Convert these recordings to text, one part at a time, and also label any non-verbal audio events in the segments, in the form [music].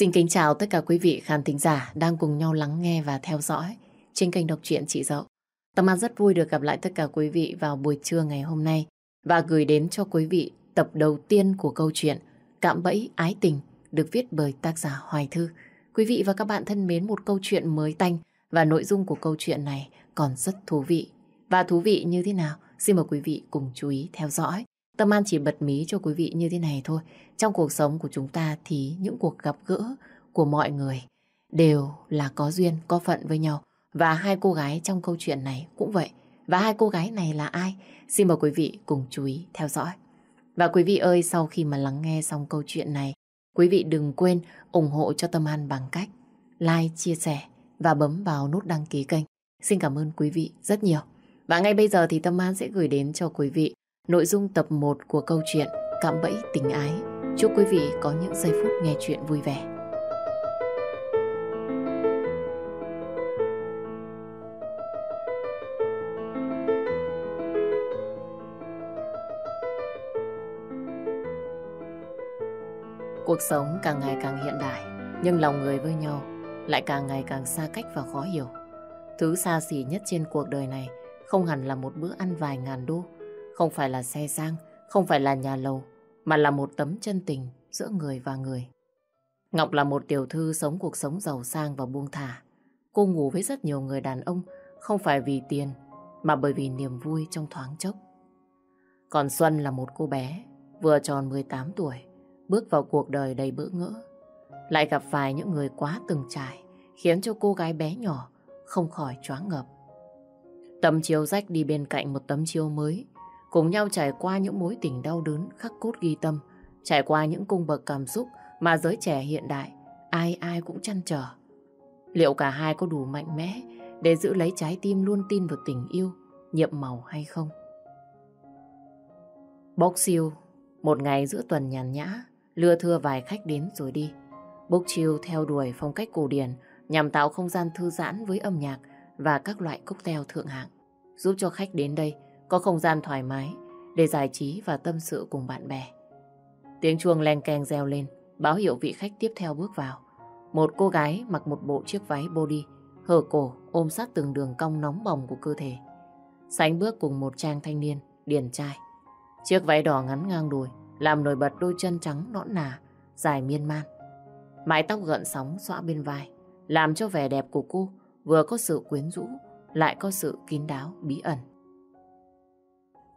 Xin kính chào tất cả quý vị khán thính giả đang cùng nhau lắng nghe và theo dõi trên kênh đọc truyện Chị Dậu. Tâm An rất vui được gặp lại tất cả quý vị vào buổi trưa ngày hôm nay và gửi đến cho quý vị tập đầu tiên của câu chuyện Cạm bẫy ái tình được viết bởi tác giả Hoài Thư. Quý vị và các bạn thân mến, một câu chuyện mới tanh và nội dung của câu chuyện này còn rất thú vị. Và thú vị như thế nào? Xin mời quý vị cùng chú ý theo dõi. Tâm An chỉ bật mí cho quý vị như thế này thôi. Trong cuộc sống của chúng ta thì những cuộc gặp gỡ của mọi người đều là có duyên, có phận với nhau. Và hai cô gái trong câu chuyện này cũng vậy. Và hai cô gái này là ai? Xin mời quý vị cùng chú ý theo dõi. Và quý vị ơi, sau khi mà lắng nghe xong câu chuyện này, quý vị đừng quên ủng hộ cho Tâm An bằng cách like, chia sẻ và bấm vào nút đăng ký kênh. Xin cảm ơn quý vị rất nhiều. Và ngay bây giờ thì Tâm An sẽ gửi đến cho quý vị nội dung tập 1 của câu chuyện Cạm bẫy tình ái. Chúc quý vị có những giây phút nghe chuyện vui vẻ. Cuộc sống càng ngày càng hiện đại, nhưng lòng người với nhau lại càng ngày càng xa cách và khó hiểu. Thứ xa xỉ nhất trên cuộc đời này không hẳn là một bữa ăn vài ngàn đô, không phải là xe sang, không phải là nhà lầu, mà là một tấm chân tình giữa người và người. Ngọc là một tiểu thư sống cuộc sống giàu sang và buông thả. Cô ngủ với rất nhiều người đàn ông, không phải vì tiền, mà bởi vì niềm vui trong thoáng chốc. Còn Xuân là một cô bé, vừa tròn 18 tuổi, bước vào cuộc đời đầy bỡ ngỡ. Lại gặp phải những người quá từng trải, khiến cho cô gái bé nhỏ không khỏi choáng ngợp. Tấm chiếu rách đi bên cạnh một tấm chiếu mới, cùng nhau trải qua những mối tình đau đớn khắc cốt ghi tâm, trải qua những cung bậc cảm xúc mà giới trẻ hiện đại ai ai cũng chăn trở. Liệu cả hai có đủ mạnh mẽ để giữ lấy trái tim luôn tin vào tình yêu, nhiệm màu hay không? Bốc siêu, một ngày giữa tuần nhàn nhã, lưa thưa vài khách đến rồi đi. Bốc chiêu theo đuổi phong cách cổ điển nhằm tạo không gian thư giãn với âm nhạc và các loại cocktail thượng hạng, giúp cho khách đến đây có không gian thoải mái để giải trí và tâm sự cùng bạn bè. Tiếng chuông len keng reo lên, báo hiệu vị khách tiếp theo bước vào. Một cô gái mặc một bộ chiếc váy body, hở cổ ôm sát từng đường cong nóng bỏng của cơ thể. Sánh bước cùng một trang thanh niên, điển trai. Chiếc váy đỏ ngắn ngang đùi, làm nổi bật đôi chân trắng nõn nà, dài miên man. Mái tóc gợn sóng xõa bên vai, làm cho vẻ đẹp của cô vừa có sự quyến rũ, lại có sự kín đáo, bí ẩn.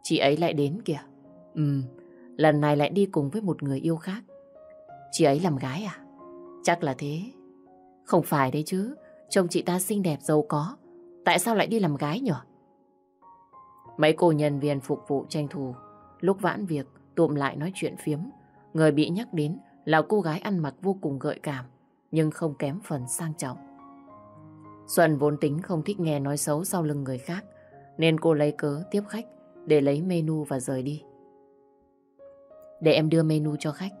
Chị ấy lại đến kìa. Ừm, lần này lại đi cùng với một người yêu khác. Chị ấy làm gái à? Chắc là thế. Không phải đấy chứ, chồng chị ta xinh đẹp giàu có. Tại sao lại đi làm gái nhở? Mấy cô nhân viên phục vụ tranh thủ. Lúc vãn việc, tụm lại nói chuyện phiếm. Người bị nhắc đến là cô gái ăn mặc vô cùng gợi cảm, nhưng không kém phần sang trọng. Xuân vốn tính không thích nghe nói xấu sau lưng người khác, nên cô lấy cớ tiếp khách để lấy menu và rời đi. Để em đưa menu cho khách.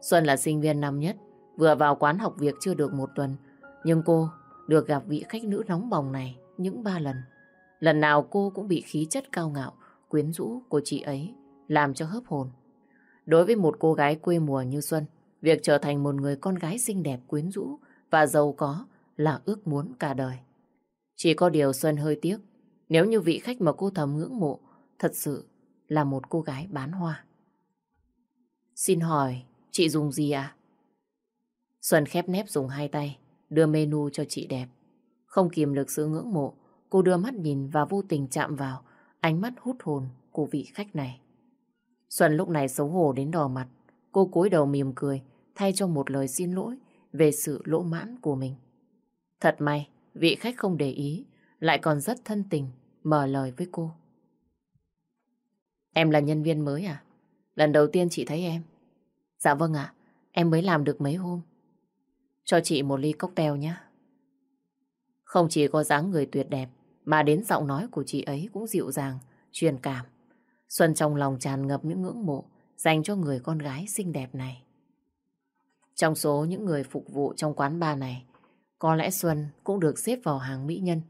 Xuân là sinh viên năm nhất, vừa vào quán học việc chưa được một tuần, nhưng cô được gặp vị khách nữ nóng bỏng này những ba lần. Lần nào cô cũng bị khí chất cao ngạo, quyến rũ của chị ấy làm cho hớp hồn. Đối với một cô gái quê mùa như Xuân, việc trở thành một người con gái xinh đẹp quyến rũ và giàu có là ước muốn cả đời. Chỉ có điều Xuân hơi tiếc, nếu như vị khách mà cô thầm ngưỡng mộ thật sự là một cô gái bán hoa. Xin hỏi, chị dùng gì à? Xuân khép nép dùng hai tay, đưa menu cho chị đẹp. Không kìm được sự ngưỡng mộ, cô đưa mắt nhìn và vô tình chạm vào ánh mắt hút hồn của vị khách này. Xuân lúc này xấu hổ đến đỏ mặt. Cô cúi đầu mỉm cười, thay cho một lời xin lỗi về sự lỗ mãn của mình. Thật may, vị khách không để ý, lại còn rất thân tình, mở lời với cô. Em là nhân viên mới à? Lần đầu tiên chị thấy em. Dạ vâng ạ, em mới làm được mấy hôm. Cho chị một ly cocktail nhé. Không chỉ có dáng người tuyệt đẹp, mà đến giọng nói của chị ấy cũng dịu dàng, truyền cảm. Xuân trong lòng tràn ngập những ngưỡng mộ dành cho người con gái xinh đẹp này. Trong số những người phục vụ trong quán bar này, có lẽ Xuân cũng được xếp vào hàng mỹ nhân.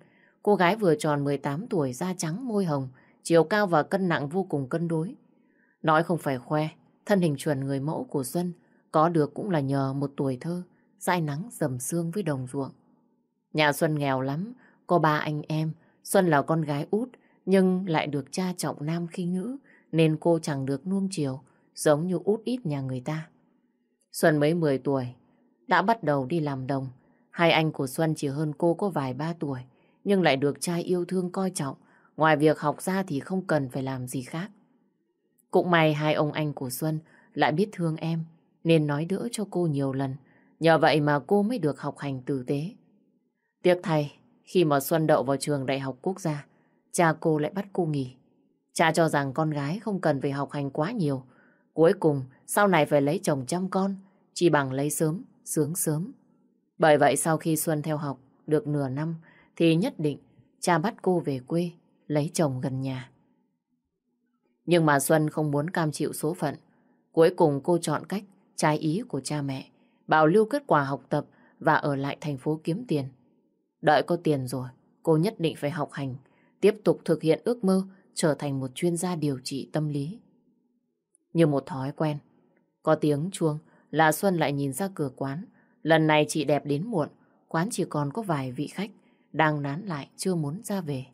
Cô gái vừa tròn 18 tuổi, da trắng, môi hồng, chiều cao và cân nặng vô cùng cân đối. Nói không phải khoe, thân hình chuẩn người mẫu của Xuân có được cũng là nhờ một tuổi thơ, dãi nắng dầm sương với đồng ruộng. Nhà Xuân nghèo lắm, có ba anh em, Xuân là con gái út, nhưng lại được cha trọng nam khi nữ, nên cô chẳng được nuông chiều, giống như út ít nhà người ta. Xuân mới 10 tuổi, đã bắt đầu đi làm đồng. Hai anh của Xuân chỉ hơn cô có vài ba tuổi, nhưng lại được trai yêu thương coi trọng. Ngoài việc học ra thì không cần phải làm gì khác. Cũng may hai ông anh của Xuân lại biết thương em, nên nói đỡ cho cô nhiều lần. Nhờ vậy mà cô mới được học hành tử tế. Tiếc thay, khi mà Xuân đậu vào trường Đại học Quốc gia, cha cô lại bắt cô nghỉ. Cha cho rằng con gái không cần phải học hành quá nhiều. Cuối cùng, sau này phải lấy chồng chăm con, chỉ bằng lấy sớm, sướng sớm. Bởi vậy sau khi Xuân theo học được nửa năm, thì nhất định cha bắt cô về quê, lấy chồng gần nhà. Nhưng mà Xuân không muốn cam chịu số phận. Cuối cùng cô chọn cách trái ý của cha mẹ, bảo lưu kết quả học tập và ở lại thành phố kiếm tiền. Đợi có tiền rồi, cô nhất định phải học hành, tiếp tục thực hiện ước mơ trở thành một chuyên gia điều trị tâm lý. Như một thói quen, có tiếng chuông là Xuân lại nhìn ra cửa quán. Lần này chị đẹp đến muộn, quán chỉ còn có vài vị khách đang nán lại chưa muốn ra về.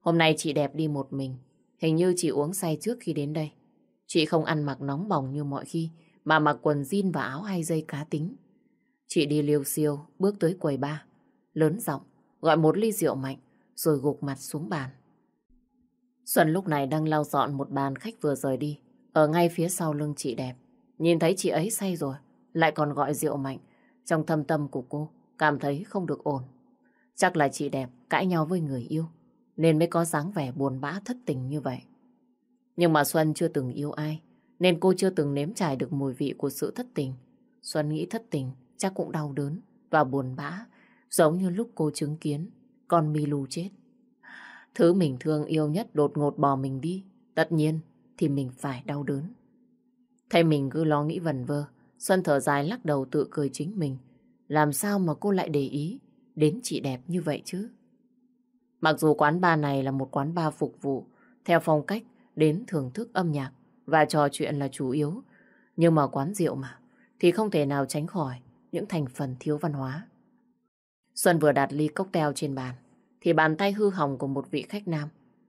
Hôm nay chị đẹp đi một mình, hình như chị uống say trước khi đến đây. Chị không ăn mặc nóng bỏng như mọi khi, mà mặc quần jean và áo hai dây cá tính. Chị đi liêu siêu, bước tới quầy ba, lớn giọng gọi một ly rượu mạnh, rồi gục mặt xuống bàn. Xuân lúc này đang lau dọn một bàn khách vừa rời đi, ở ngay phía sau lưng chị đẹp. Nhìn thấy chị ấy say rồi, lại còn gọi rượu mạnh, trong thâm tâm của cô cảm thấy không được ổn. Chắc là chị đẹp cãi nhau với người yêu, nên mới có dáng vẻ buồn bã thất tình như vậy. Nhưng mà Xuân chưa từng yêu ai, nên cô chưa từng nếm trải được mùi vị của sự thất tình. Xuân nghĩ thất tình chắc cũng đau đớn và buồn bã, giống như lúc cô chứng kiến con Milu chết. Thứ mình thương yêu nhất đột ngột bỏ mình đi, tất nhiên thì mình phải đau đớn. Thay mình cứ lo nghĩ vần vơ, Xuân thở dài lắc đầu tự cười chính mình. Làm sao mà cô lại để ý đến chị đẹp như vậy chứ? Mặc dù quán bar này là một quán bar phục vụ, theo phong cách đến thưởng thức âm nhạc và trò chuyện là chủ yếu, nhưng mà quán rượu mà, thì không thể nào tránh khỏi những thành phần thiếu văn hóa. Xuân vừa đặt ly cocktail trên bàn, thì bàn tay hư hỏng của một vị khách nam,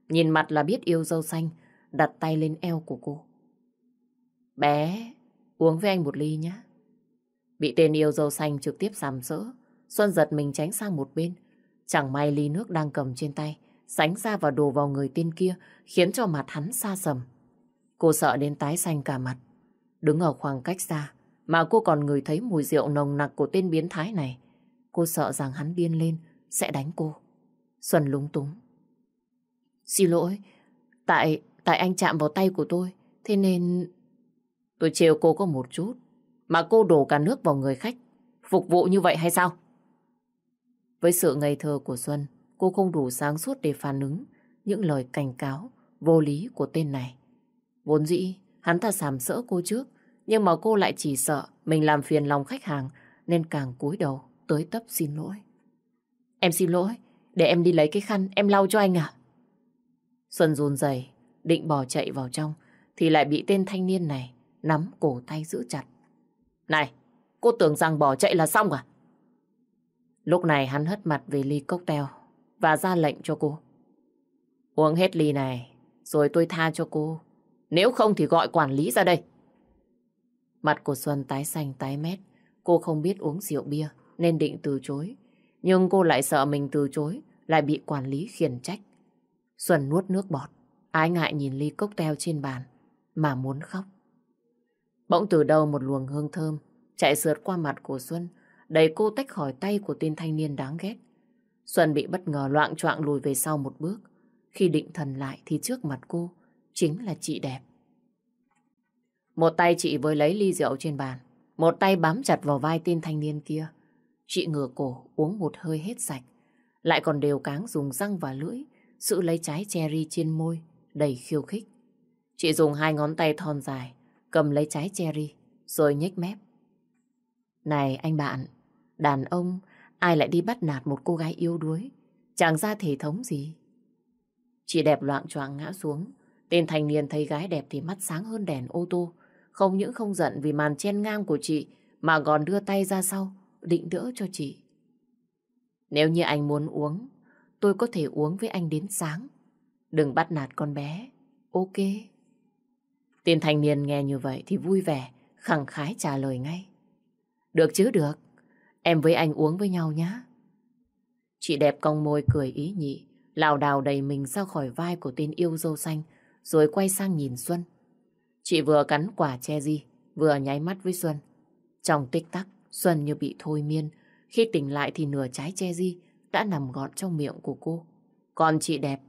nhìn mặt là biết yêu dâu xanh, đặt tay lên eo của cô. Bé, uống với anh một ly nhé. Bị tên yêu dâu xanh trực tiếp sàm sỡ, Xuân giật mình tránh sang một bên. Chẳng may ly nước đang cầm trên tay, sánh ra và đổ vào người tên kia, khiến cho mặt hắn xa sầm. Cô sợ đến tái xanh cả mặt. Đứng ở khoảng cách xa, mà cô còn ngửi thấy mùi rượu nồng nặc của tên biến thái này. Cô sợ rằng hắn điên lên, sẽ đánh cô. Xuân lúng túng. Xin lỗi, tại tại anh chạm vào tay của tôi, thế nên... Tôi trêu cô có một chút, mà cô đổ cả nước vào người khách. Phục vụ như vậy hay sao? Với sự ngây thơ của Xuân, cô không đủ sáng suốt để phản ứng những lời cảnh cáo vô lý của tên này. Vốn dĩ, hắn ta sàm sỡ cô trước, nhưng mà cô lại chỉ sợ mình làm phiền lòng khách hàng nên càng cúi đầu tới tấp xin lỗi. Em xin lỗi, để em đi lấy cái khăn em lau cho anh ạ. Xuân run rẩy định bỏ chạy vào trong thì lại bị tên thanh niên này nắm cổ tay giữ chặt. Này, cô tưởng rằng bỏ chạy là xong à? Lúc này hắn hất mặt về ly cocktail và ra lệnh cho cô. Uống hết ly này, rồi tôi tha cho cô. Nếu không thì gọi quản lý ra đây. Mặt của Xuân tái xanh tái mét. Cô không biết uống rượu bia nên định từ chối. Nhưng cô lại sợ mình từ chối lại bị quản lý khiển trách. Xuân nuốt nước bọt. Ái ngại nhìn ly cocktail trên bàn mà muốn khóc. Bỗng từ đâu một luồng hương thơm chạy sượt qua mặt của Xuân đẩy cô tách khỏi tay của tên thanh niên đáng ghét. Xuân bị bất ngờ loạn choạng lùi về sau một bước. Khi định thần lại thì trước mặt cô chính là chị đẹp. Một tay chị với lấy ly rượu trên bàn, một tay bám chặt vào vai tên thanh niên kia. Chị ngửa cổ uống một hơi hết sạch, lại còn đều cáng dùng răng và lưỡi, sự lấy trái cherry trên môi, đầy khiêu khích. Chị dùng hai ngón tay thon dài, cầm lấy trái cherry, rồi nhếch mép. Này anh bạn, đàn ông ai lại đi bắt nạt một cô gái yếu đuối, chẳng ra thể thống gì. Chị đẹp loạn choạng ngã xuống, tên thành niên thấy gái đẹp thì mắt sáng hơn đèn ô tô, Không những không giận vì màn chen ngang của chị, mà còn đưa tay ra sau, định đỡ cho chị. Nếu như anh muốn uống, tôi có thể uống với anh đến sáng. Đừng bắt nạt con bé. Ok. Tên thanh niên nghe như vậy thì vui vẻ, khẳng khái trả lời ngay. Được chứ được. Em với anh uống với nhau nhé. Chị đẹp cong môi cười ý nhị, lảo đảo đầy mình ra khỏi vai của tên yêu dâu xanh, rồi quay sang nhìn Xuân. Chị vừa cắn quả che di, vừa nháy mắt với Xuân. Trong tích tắc, Xuân như bị thôi miên. Khi tỉnh lại thì nửa trái che di đã nằm gọn trong miệng của cô. Còn chị đẹp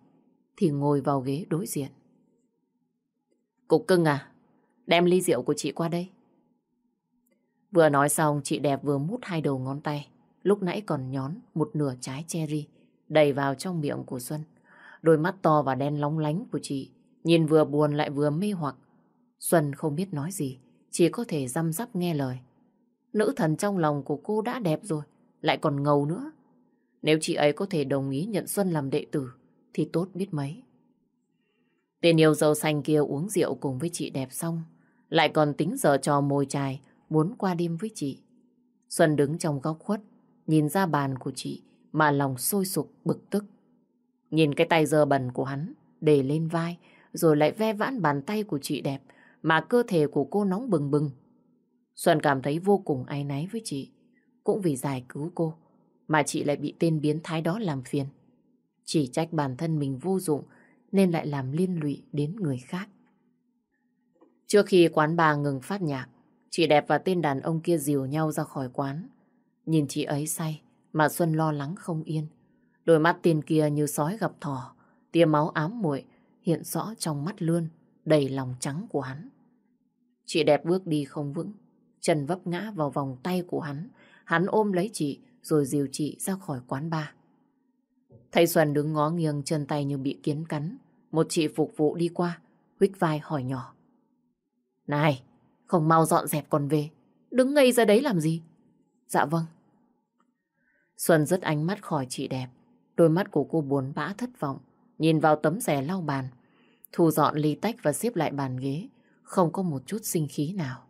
thì ngồi vào ghế đối diện. Cục cưng à, đem ly rượu của chị qua đây. Vừa nói xong, chị đẹp vừa mút hai đầu ngón tay. Lúc nãy còn nhón một nửa trái cherry đầy vào trong miệng của Xuân. Đôi mắt to và đen lóng lánh của chị nhìn vừa buồn lại vừa mê hoặc. Xuân không biết nói gì, chỉ có thể răm rắp nghe lời. Nữ thần trong lòng của cô đã đẹp rồi, lại còn ngầu nữa. Nếu chị ấy có thể đồng ý nhận Xuân làm đệ tử, thì tốt biết mấy. tiền yêu dâu xanh kia uống rượu cùng với chị đẹp xong, lại còn tính giờ trò mồi chài, muốn qua đêm với chị. Xuân đứng trong góc khuất, nhìn ra bàn của chị mà lòng sôi sục bực tức. Nhìn cái tay dơ bẩn của hắn để lên vai rồi lại ve vãn bàn tay của chị đẹp mà cơ thể của cô nóng bừng bừng. Xuân cảm thấy vô cùng áy náy với chị. Cũng vì giải cứu cô mà chị lại bị tên biến thái đó làm phiền. Chỉ trách bản thân mình vô dụng nên lại làm liên lụy đến người khác. Trước khi quán bà ngừng phát nhạc, chị đẹp và tên đàn ông kia dìu nhau ra khỏi quán. Nhìn chị ấy say mà Xuân lo lắng không yên. Đôi mắt tên kia như sói gặp thỏ, tia máu ám muội hiện rõ trong mắt lươn, đầy lòng trắng của hắn. Chị đẹp bước đi không vững, chân vấp ngã vào vòng tay của hắn. Hắn ôm lấy chị rồi dìu chị ra khỏi quán bar. Thầy Xuân đứng ngó nghiêng chân tay như bị kiến cắn. Một chị phục vụ đi qua, huyết vai hỏi nhỏ. Này, không mau dọn dẹp còn về. Đứng ngây ra đấy làm gì? Dạ vâng. Xuân rất ánh mắt khỏi chị đẹp. Đôi mắt của cô buồn bã thất vọng. Nhìn vào tấm rẻ lau bàn. Thu dọn ly tách và xếp lại bàn ghế. Không có một chút sinh khí nào.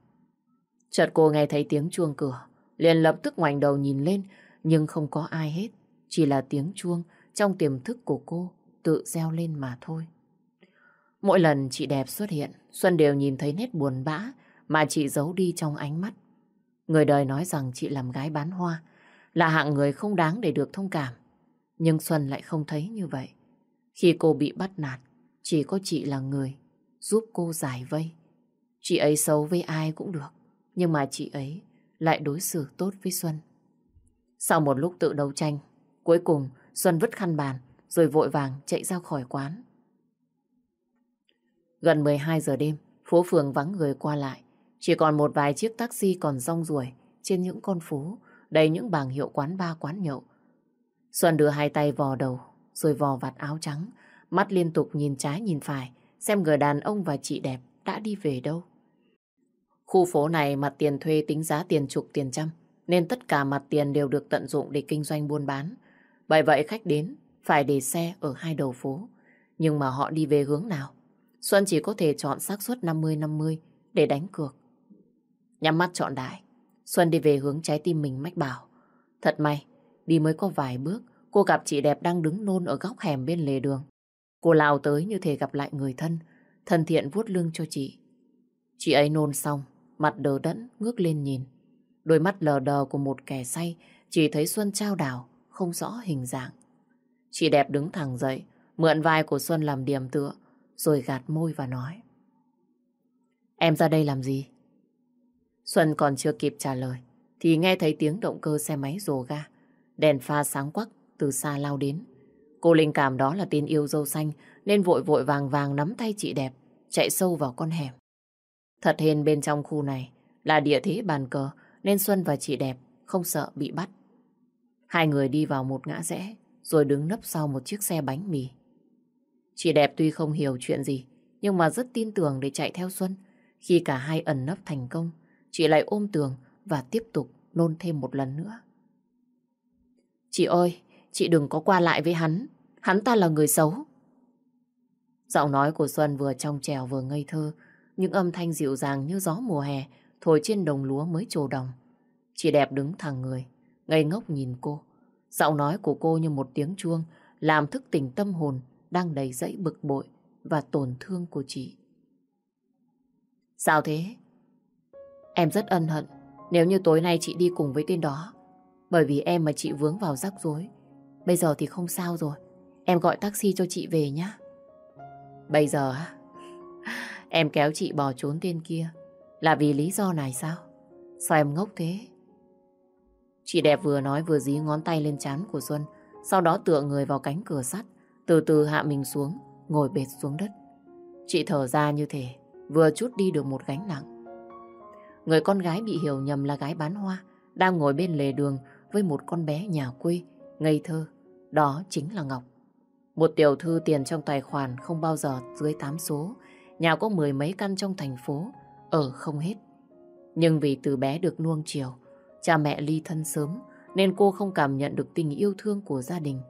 Chợt cô nghe thấy tiếng chuông cửa. Liền lập tức ngoảnh đầu nhìn lên. Nhưng không có ai hết. Chỉ là tiếng chuông trong tiềm thức của cô tự reo lên mà thôi. Mỗi lần chị đẹp xuất hiện, Xuân đều nhìn thấy nét buồn bã mà chị giấu đi trong ánh mắt. Người đời nói rằng chị làm gái bán hoa, là hạng người không đáng để được thông cảm. Nhưng Xuân lại không thấy như vậy. Khi cô bị bắt nạt, chỉ có chị là người giúp cô giải vây. Chị ấy xấu với ai cũng được, nhưng mà chị ấy lại đối xử tốt với Xuân. Sau một lúc tự đấu tranh, cuối cùng Xuân vứt khăn bàn, rồi vội vàng chạy ra khỏi quán. Gần 12 giờ đêm, phố phường vắng người qua lại. Chỉ còn một vài chiếc taxi còn rong ruổi trên những con phố đầy những bảng hiệu quán ba quán nhậu. Xuân đưa hai tay vò đầu, rồi vò vạt áo trắng, mắt liên tục nhìn trái nhìn phải, xem người đàn ông và chị đẹp đã đi về đâu. Khu phố này mặt tiền thuê tính giá tiền chục tiền trăm, nên tất cả mặt tiền đều được tận dụng để kinh doanh buôn bán. Bởi vậy khách đến phải để xe ở hai đầu phố. Nhưng mà họ đi về hướng nào? Xuân chỉ có thể chọn xác suất 50-50 để đánh cược. Nhắm mắt chọn đại, Xuân đi về hướng trái tim mình mách bảo. Thật may, đi mới có vài bước, cô gặp chị đẹp đang đứng nôn ở góc hẻm bên lề đường. Cô lao tới như thể gặp lại người thân, thân thiện vuốt lưng cho chị. Chị ấy nôn xong, mặt đờ đẫn, ngước lên nhìn. Đôi mắt lờ đờ của một kẻ say, chỉ thấy Xuân trao đảo, không rõ hình dạng. Chị đẹp đứng thẳng dậy, mượn vai của Xuân làm điểm tựa, rồi gạt môi và nói. Em ra đây làm gì? Xuân còn chưa kịp trả lời, thì nghe thấy tiếng động cơ xe máy rồ ga. Đèn pha sáng quắc từ xa lao đến. Cô linh cảm đó là tên yêu dâu xanh, nên vội vội vàng vàng nắm tay chị đẹp, chạy sâu vào con hẻm. Thật hên bên trong khu này là địa thế bàn cờ, nên Xuân và chị đẹp không sợ bị bắt. Hai người đi vào một ngã rẽ, rồi đứng nấp sau một chiếc xe bánh mì. Chị đẹp tuy không hiểu chuyện gì, nhưng mà rất tin tưởng để chạy theo Xuân. Khi cả hai ẩn nấp thành công, chị lại ôm tường và tiếp tục nôn thêm một lần nữa. Chị ơi, chị đừng có qua lại với hắn. Hắn ta là người xấu. Giọng nói của Xuân vừa trong trèo vừa ngây thơ. những âm thanh dịu dàng như gió mùa hè thổi trên đồng lúa mới trổ đồng. Chị đẹp đứng thẳng người, ngây ngốc nhìn cô. Giọng nói của cô như một tiếng chuông làm thức tỉnh tâm hồn đang đầy dẫy bực bội và tổn thương của chị. Sao thế? Em rất ân hận nếu như tối nay chị đi cùng với tên đó. Bởi vì em mà chị vướng vào rắc rối. Bây giờ thì không sao rồi. Em gọi taxi cho chị về nhé. Bây giờ [laughs] em kéo chị bỏ trốn tên kia là vì lý do này sao? Sao em ngốc thế? Chị đẹp vừa nói vừa dí ngón tay lên trán của Xuân, sau đó tựa người vào cánh cửa sắt, từ từ hạ mình xuống, ngồi bệt xuống đất. Chị thở ra như thế, vừa chút đi được một gánh nặng. Người con gái bị hiểu nhầm là gái bán hoa, đang ngồi bên lề đường với một con bé nhà quê, ngây thơ. Đó chính là Ngọc. Một tiểu thư tiền trong tài khoản không bao giờ dưới 8 số, nhà có mười mấy căn trong thành phố, ở không hết. Nhưng vì từ bé được nuông chiều, cha mẹ ly thân sớm, nên cô không cảm nhận được tình yêu thương của gia đình.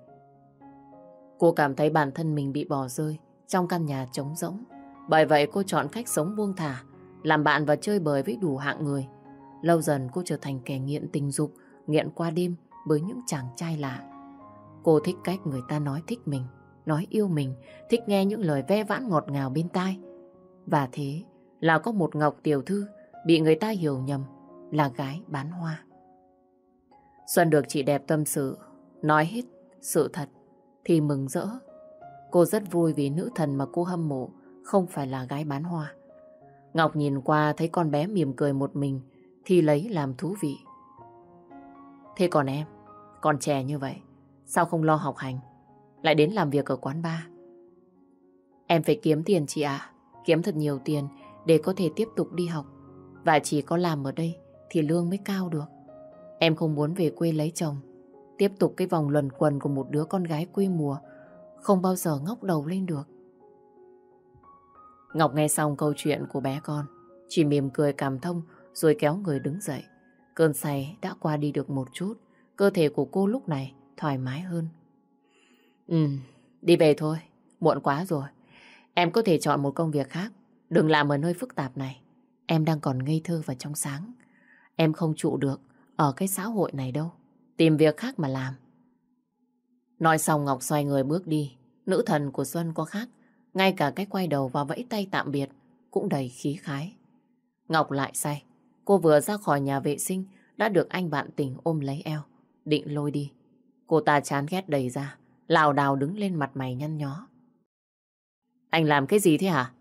Cô cảm thấy bản thân mình bị bỏ rơi trong căn nhà trống rỗng. Bởi vậy cô chọn cách sống buông thả, làm bạn và chơi bời với đủ hạng người. Lâu dần cô trở thành kẻ nghiện tình dục, nghiện qua đêm với những chàng trai lạ. Cô thích cách người ta nói thích mình, nói yêu mình, thích nghe những lời ve vãn ngọt ngào bên tai. Và thế là có một Ngọc tiểu thư bị người ta hiểu nhầm là gái bán hoa. Xuân được chị đẹp tâm sự, nói hết sự thật thì mừng rỡ. Cô rất vui vì nữ thần mà cô hâm mộ không phải là gái bán hoa. Ngọc nhìn qua thấy con bé mỉm cười một mình thì lấy làm thú vị. Thế còn em, còn trẻ như vậy, sao không lo học hành, lại đến làm việc ở quán bar? Em phải kiếm tiền chị ạ, kiếm thật nhiều tiền để có thể tiếp tục đi học. Và chỉ có làm ở đây thì lương mới cao được. Em không muốn về quê lấy chồng, tiếp tục cái vòng luẩn quần của một đứa con gái quê mùa, không bao giờ ngóc đầu lên được. Ngọc nghe xong câu chuyện của bé con, chỉ mỉm cười cảm thông rồi kéo người đứng dậy. Cơn say đã qua đi được một chút, cơ thể của cô lúc này thoải mái hơn. Ừ, đi về thôi, muộn quá rồi. Em có thể chọn một công việc khác, đừng làm ở nơi phức tạp này. Em đang còn ngây thơ và trong sáng. Em không trụ được ở cái xã hội này đâu. Tìm việc khác mà làm. Nói xong Ngọc xoay người bước đi. Nữ thần của Xuân có khác. Ngay cả cái quay đầu và vẫy tay tạm biệt cũng đầy khí khái. Ngọc lại say. Cô vừa ra khỏi nhà vệ sinh đã được anh bạn tình ôm lấy eo, định lôi đi. Cô ta chán ghét đầy ra, lào đào đứng lên mặt mày nhăn nhó. Anh làm cái gì thế hả?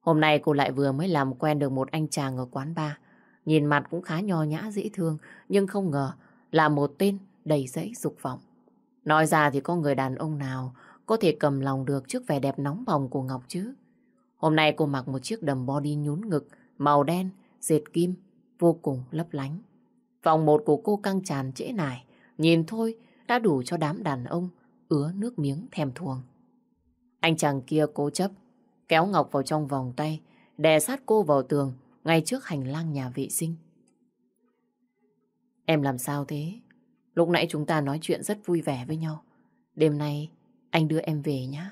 Hôm nay cô lại vừa mới làm quen được một anh chàng ở quán bar. Nhìn mặt cũng khá nho nhã dễ thương, nhưng không ngờ là một tên đầy dẫy dục vọng. Nói ra thì có người đàn ông nào có thể cầm lòng được trước vẻ đẹp nóng bỏng của Ngọc chứ. Hôm nay cô mặc một chiếc đầm body nhún ngực, màu đen, dệt kim, vô cùng lấp lánh. Vòng một của cô căng tràn trễ nải, nhìn thôi đã đủ cho đám đàn ông ứa nước miếng thèm thuồng. Anh chàng kia cố chấp, kéo Ngọc vào trong vòng tay, đè sát cô vào tường ngay trước hành lang nhà vệ sinh. Em làm sao thế? Lúc nãy chúng ta nói chuyện rất vui vẻ với nhau. Đêm nay anh đưa em về nhé.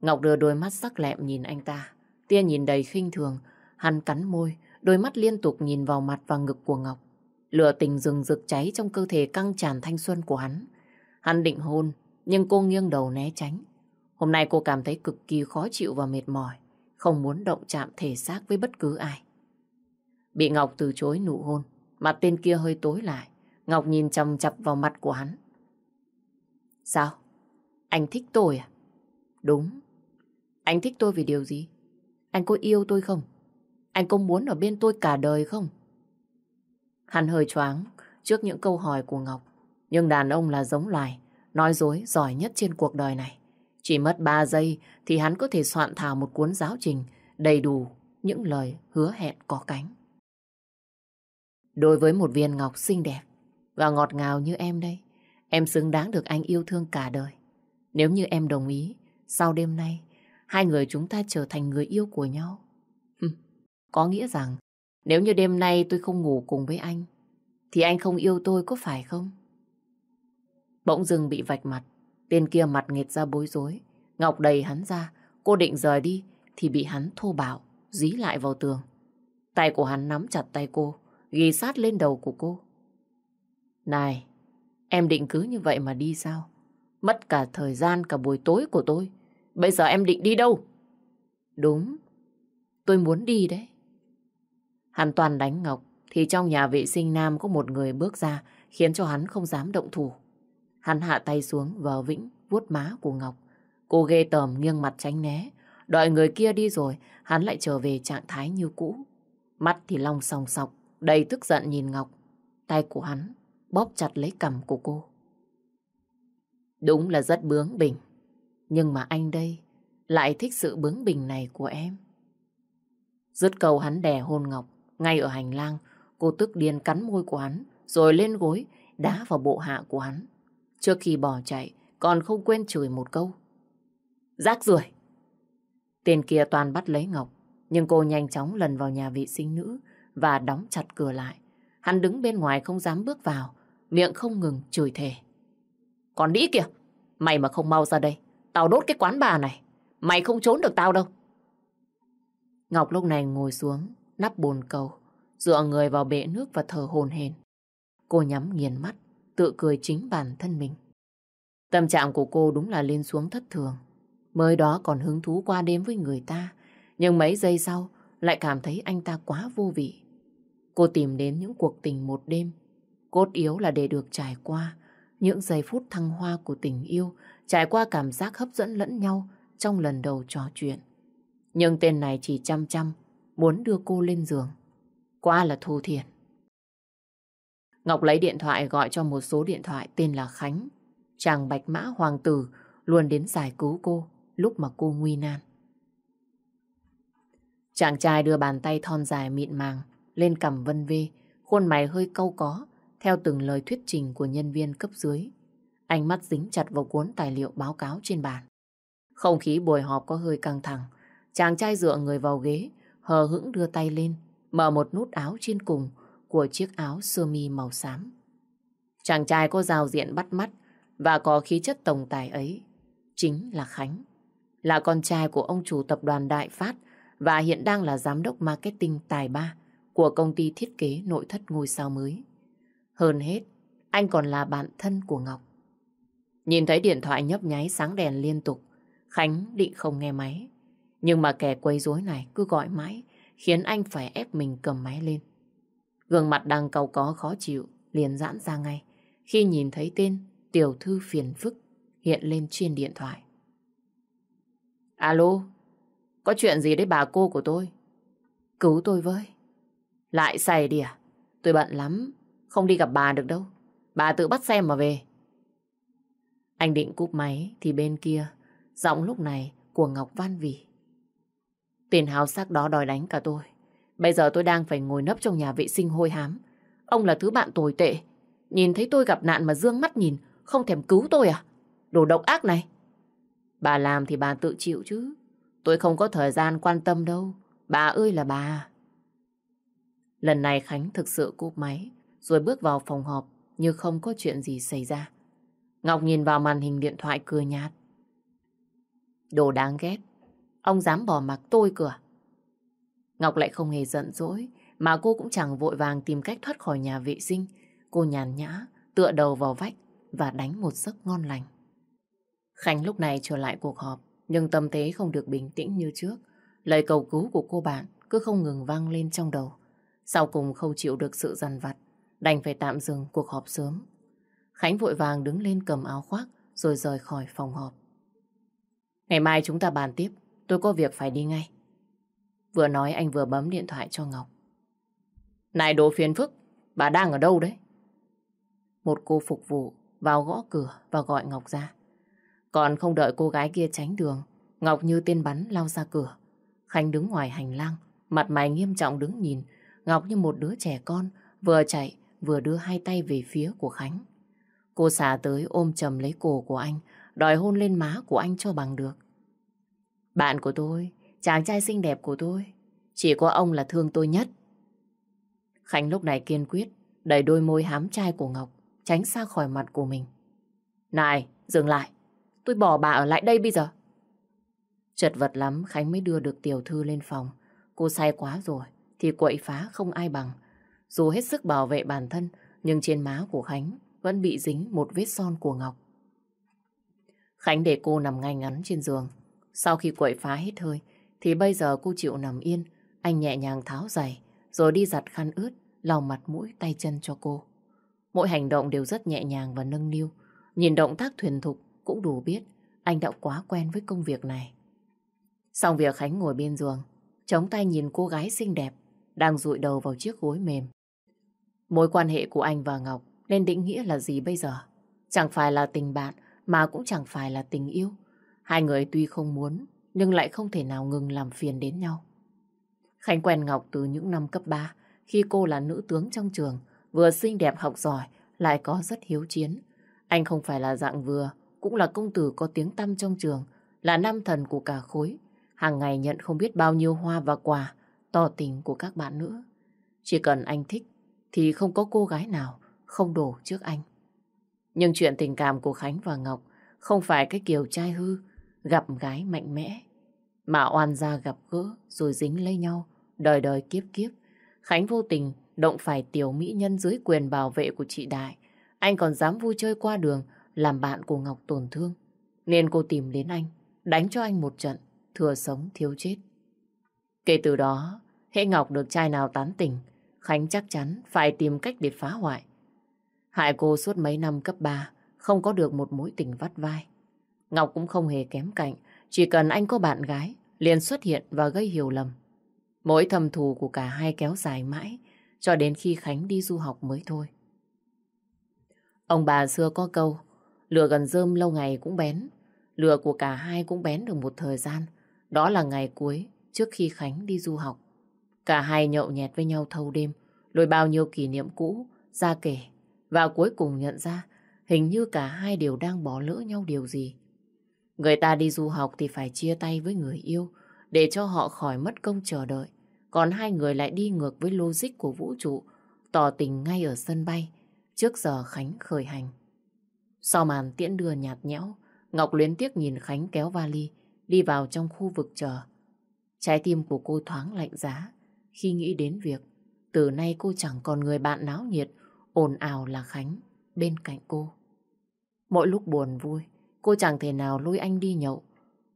Ngọc đưa đôi mắt sắc lẹm nhìn anh ta. Tia nhìn đầy khinh thường. Hắn cắn môi, đôi mắt liên tục nhìn vào mặt và ngực của Ngọc. Lửa tình rừng rực cháy trong cơ thể căng tràn thanh xuân của hắn. Hắn định hôn, nhưng cô nghiêng đầu né tránh. Hôm nay cô cảm thấy cực kỳ khó chịu và mệt mỏi, không muốn động chạm thể xác với bất cứ ai. Bị Ngọc từ chối nụ hôn, mặt tên kia hơi tối lại. Ngọc nhìn chầm chập vào mặt của hắn. Sao? Anh thích tôi à? Đúng. Anh thích tôi vì điều gì? Anh có yêu tôi không? Anh có muốn ở bên tôi cả đời không? Hắn hơi choáng trước những câu hỏi của Ngọc. Nhưng đàn ông là giống loài, nói dối giỏi nhất trên cuộc đời này. Chỉ mất 3 giây thì hắn có thể soạn thảo một cuốn giáo trình đầy đủ những lời hứa hẹn có cánh. Đối với một viên ngọc xinh đẹp và ngọt ngào như em đây, em xứng đáng được anh yêu thương cả đời. Nếu như em đồng ý, sau đêm nay, hai người chúng ta trở thành người yêu của nhau. có nghĩa rằng, nếu như đêm nay tôi không ngủ cùng với anh, thì anh không yêu tôi có phải không? Bỗng dưng bị vạch mặt, tên kia mặt nghệt ra bối rối. Ngọc đầy hắn ra, cô định rời đi, thì bị hắn thô bạo, dí lại vào tường. Tay của hắn nắm chặt tay cô, ghi sát lên đầu của cô. Này, em định cứ như vậy mà đi sao? Mất cả thời gian, cả buổi tối của tôi. Bây giờ em định đi đâu? Đúng, tôi muốn đi đấy. Hắn toàn đánh Ngọc, thì trong nhà vệ sinh nam có một người bước ra, khiến cho hắn không dám động thủ. Hắn hạ tay xuống vờ vĩnh, vuốt má của Ngọc. Cô ghê tởm nghiêng mặt tránh né. Đợi người kia đi rồi, hắn lại trở về trạng thái như cũ. Mắt thì long sòng sọc, đầy tức giận nhìn Ngọc. Tay của hắn bóp chặt lấy cằm của cô. Đúng là rất bướng bỉnh. Nhưng mà anh đây lại thích sự bướng bỉnh này của em. Dứt câu hắn đè hôn Ngọc. Ngay ở hành lang, cô tức điên cắn môi của hắn, rồi lên gối, đá vào bộ hạ của hắn. Trước khi bỏ chạy, còn không quên chửi một câu. Rác rưởi Tên kia toàn bắt lấy Ngọc, nhưng cô nhanh chóng lần vào nhà vệ sinh nữ và đóng chặt cửa lại. Hắn đứng bên ngoài không dám bước vào, miệng không ngừng chửi thề. Còn đĩ kìa, mày mà không mau ra đây, tao đốt cái quán bà này. Mày không trốn được tao đâu. Ngọc lúc này ngồi xuống, nắp bồn cầu, dựa người vào bệ nước và thở hồn hển. Cô nhắm nghiền mắt, tự cười chính bản thân mình. Tâm trạng của cô đúng là lên xuống thất thường. Mới đó còn hứng thú qua đêm với người ta, nhưng mấy giây sau lại cảm thấy anh ta quá vô vị. Cô tìm đến những cuộc tình một đêm, cốt yếu là để được trải qua những giây phút thăng hoa của tình yêu, trải qua cảm giác hấp dẫn lẫn nhau trong lần đầu trò chuyện. Nhưng tên này chỉ chăm chăm muốn đưa cô lên giường. Quá là thu thiền. Ngọc lấy điện thoại gọi cho một số điện thoại tên là Khánh. Chàng bạch mã hoàng tử luôn đến giải cứu cô lúc mà cô nguy nan. Chàng trai đưa bàn tay thon dài mịn màng lên cầm Vân Vê, khuôn mày hơi câu có, theo từng lời thuyết trình của nhân viên cấp dưới. Ánh mắt dính chặt vào cuốn tài liệu báo cáo trên bàn. Không khí buổi họp có hơi căng thẳng. Chàng trai dựa người vào ghế, hờ hững đưa tay lên, mở một nút áo trên cùng của chiếc áo sơ mi màu xám. Chàng trai có rào diện bắt mắt và có khí chất tổng tài ấy. Chính là Khánh. Là con trai của ông chủ tập đoàn Đại Phát và hiện đang là giám đốc marketing tài ba của công ty thiết kế nội thất ngôi sao mới. Hơn hết, anh còn là bạn thân của Ngọc. Nhìn thấy điện thoại nhấp nháy sáng đèn liên tục, Khánh định không nghe máy. Nhưng mà kẻ quấy rối này cứ gọi mãi, khiến anh phải ép mình cầm máy lên. Gương mặt đang cầu có khó chịu, liền giãn ra ngay, khi nhìn thấy tên tiểu thư phiền phức hiện lên trên điện thoại. Alo, có chuyện gì đấy bà cô của tôi? Cứu tôi với. Lại xài đi à? Tôi bận lắm, không đi gặp bà được đâu. Bà tự bắt xe mà về. Anh định cúp máy thì bên kia, giọng lúc này của Ngọc Văn Vỉ. Tiền hào sắc đó đòi đánh cả tôi. Bây giờ tôi đang phải ngồi nấp trong nhà vệ sinh hôi hám. Ông là thứ bạn tồi tệ. Nhìn thấy tôi gặp nạn mà dương mắt nhìn, không thèm cứu tôi à? Đồ độc ác này. Bà làm thì bà tự chịu chứ. Tôi không có thời gian quan tâm đâu. Bà ơi là bà. Lần này Khánh thực sự cúp máy, rồi bước vào phòng họp như không có chuyện gì xảy ra. Ngọc nhìn vào màn hình điện thoại cười nhạt. Đồ đáng ghét. Ông dám bỏ mặc tôi cửa. À? Ngọc lại không hề giận dỗi, mà cô cũng chẳng vội vàng tìm cách thoát khỏi nhà vệ sinh. Cô nhàn nhã, tựa đầu vào vách và đánh một giấc ngon lành. Khánh lúc này trở lại cuộc họp, nhưng tâm thế không được bình tĩnh như trước. Lời cầu cứu của cô bạn cứ không ngừng vang lên trong đầu. Sau cùng không chịu được sự dằn vặt, đành phải tạm dừng cuộc họp sớm. Khánh vội vàng đứng lên cầm áo khoác rồi rời khỏi phòng họp. Ngày mai chúng ta bàn tiếp, tôi có việc phải đi ngay. Vừa nói anh vừa bấm điện thoại cho Ngọc. Này đồ phiền phức, bà đang ở đâu đấy? Một cô phục vụ vào gõ cửa và gọi Ngọc ra. Còn không đợi cô gái kia tránh đường, Ngọc như tên bắn lao ra cửa. Khánh đứng ngoài hành lang, mặt mày nghiêm trọng đứng nhìn. Ngọc như một đứa trẻ con, vừa chạy vừa đưa hai tay về phía của Khánh. Cô xà tới ôm chầm lấy cổ của anh, đòi hôn lên má của anh cho bằng được. Bạn của tôi, chàng trai xinh đẹp của tôi, chỉ có ông là thương tôi nhất. Khánh lúc này kiên quyết, đẩy đôi môi hám trai của Ngọc, tránh xa khỏi mặt của mình. Này, dừng lại, tôi bỏ bà ở lại đây bây giờ. Chật vật lắm Khánh mới đưa được tiểu thư lên phòng. Cô say quá rồi thì quậy phá không ai bằng. Dù hết sức bảo vệ bản thân nhưng trên má của Khánh vẫn bị dính một vết son của Ngọc. Khánh để cô nằm ngay ngắn trên giường. Sau khi quậy phá hết hơi thì bây giờ cô chịu nằm yên. Anh nhẹ nhàng tháo giày rồi đi giặt khăn ướt lau mặt mũi tay chân cho cô. Mỗi hành động đều rất nhẹ nhàng và nâng niu. Nhìn động tác thuyền thục cũng đủ biết anh đã quá quen với công việc này. Xong việc Khánh ngồi bên giường, chống tay nhìn cô gái xinh đẹp, đang rụi đầu vào chiếc gối mềm. Mối quan hệ của anh và Ngọc nên định nghĩa là gì bây giờ? Chẳng phải là tình bạn, mà cũng chẳng phải là tình yêu. Hai người tuy không muốn, nhưng lại không thể nào ngừng làm phiền đến nhau. Khánh quen Ngọc từ những năm cấp 3, khi cô là nữ tướng trong trường, vừa xinh đẹp học giỏi, lại có rất hiếu chiến. Anh không phải là dạng vừa, cũng là công tử có tiếng tăm trong trường, là nam thần của cả khối. Hàng ngày nhận không biết bao nhiêu hoa và quà, tỏ tình của các bạn nữa. Chỉ cần anh thích, thì không có cô gái nào không đổ trước anh. Nhưng chuyện tình cảm của Khánh và Ngọc không phải cái kiểu trai hư, gặp gái mạnh mẽ, mà oan gia gặp gỡ rồi dính lấy nhau, đời đời kiếp kiếp. Khánh vô tình động phải tiểu mỹ nhân dưới quyền bảo vệ của chị Đại. Anh còn dám vui chơi qua đường, làm bạn của Ngọc tổn thương. Nên cô tìm đến anh, đánh cho anh một trận, thừa sống thiếu chết. Kể từ đó, hệ Ngọc được trai nào tán tỉnh, Khánh chắc chắn phải tìm cách để phá hoại. Hại cô suốt mấy năm cấp 3, không có được một mối tình vắt vai. Ngọc cũng không hề kém cạnh, chỉ cần anh có bạn gái, liền xuất hiện và gây hiểu lầm. Mỗi thầm thù của cả hai kéo dài mãi, cho đến khi Khánh đi du học mới thôi. Ông bà xưa có câu, lửa gần rơm lâu ngày cũng bén. Lửa của cả hai cũng bén được một thời gian. Đó là ngày cuối trước khi Khánh đi du học. Cả hai nhậu nhẹt với nhau thâu đêm, lôi bao nhiêu kỷ niệm cũ ra kể. Và cuối cùng nhận ra hình như cả hai đều đang bỏ lỡ nhau điều gì. Người ta đi du học thì phải chia tay với người yêu để cho họ khỏi mất công chờ đợi. Còn hai người lại đi ngược với logic của vũ trụ, tỏ tình ngay ở sân bay, trước giờ Khánh khởi hành. Sau màn tiễn đưa nhạt nhẽo, Ngọc luyến tiếc nhìn Khánh kéo vali, đi vào trong khu vực chờ. Trái tim của cô thoáng lạnh giá khi nghĩ đến việc từ nay cô chẳng còn người bạn náo nhiệt, ồn ào là Khánh bên cạnh cô. Mỗi lúc buồn vui, cô chẳng thể nào lôi anh đi nhậu.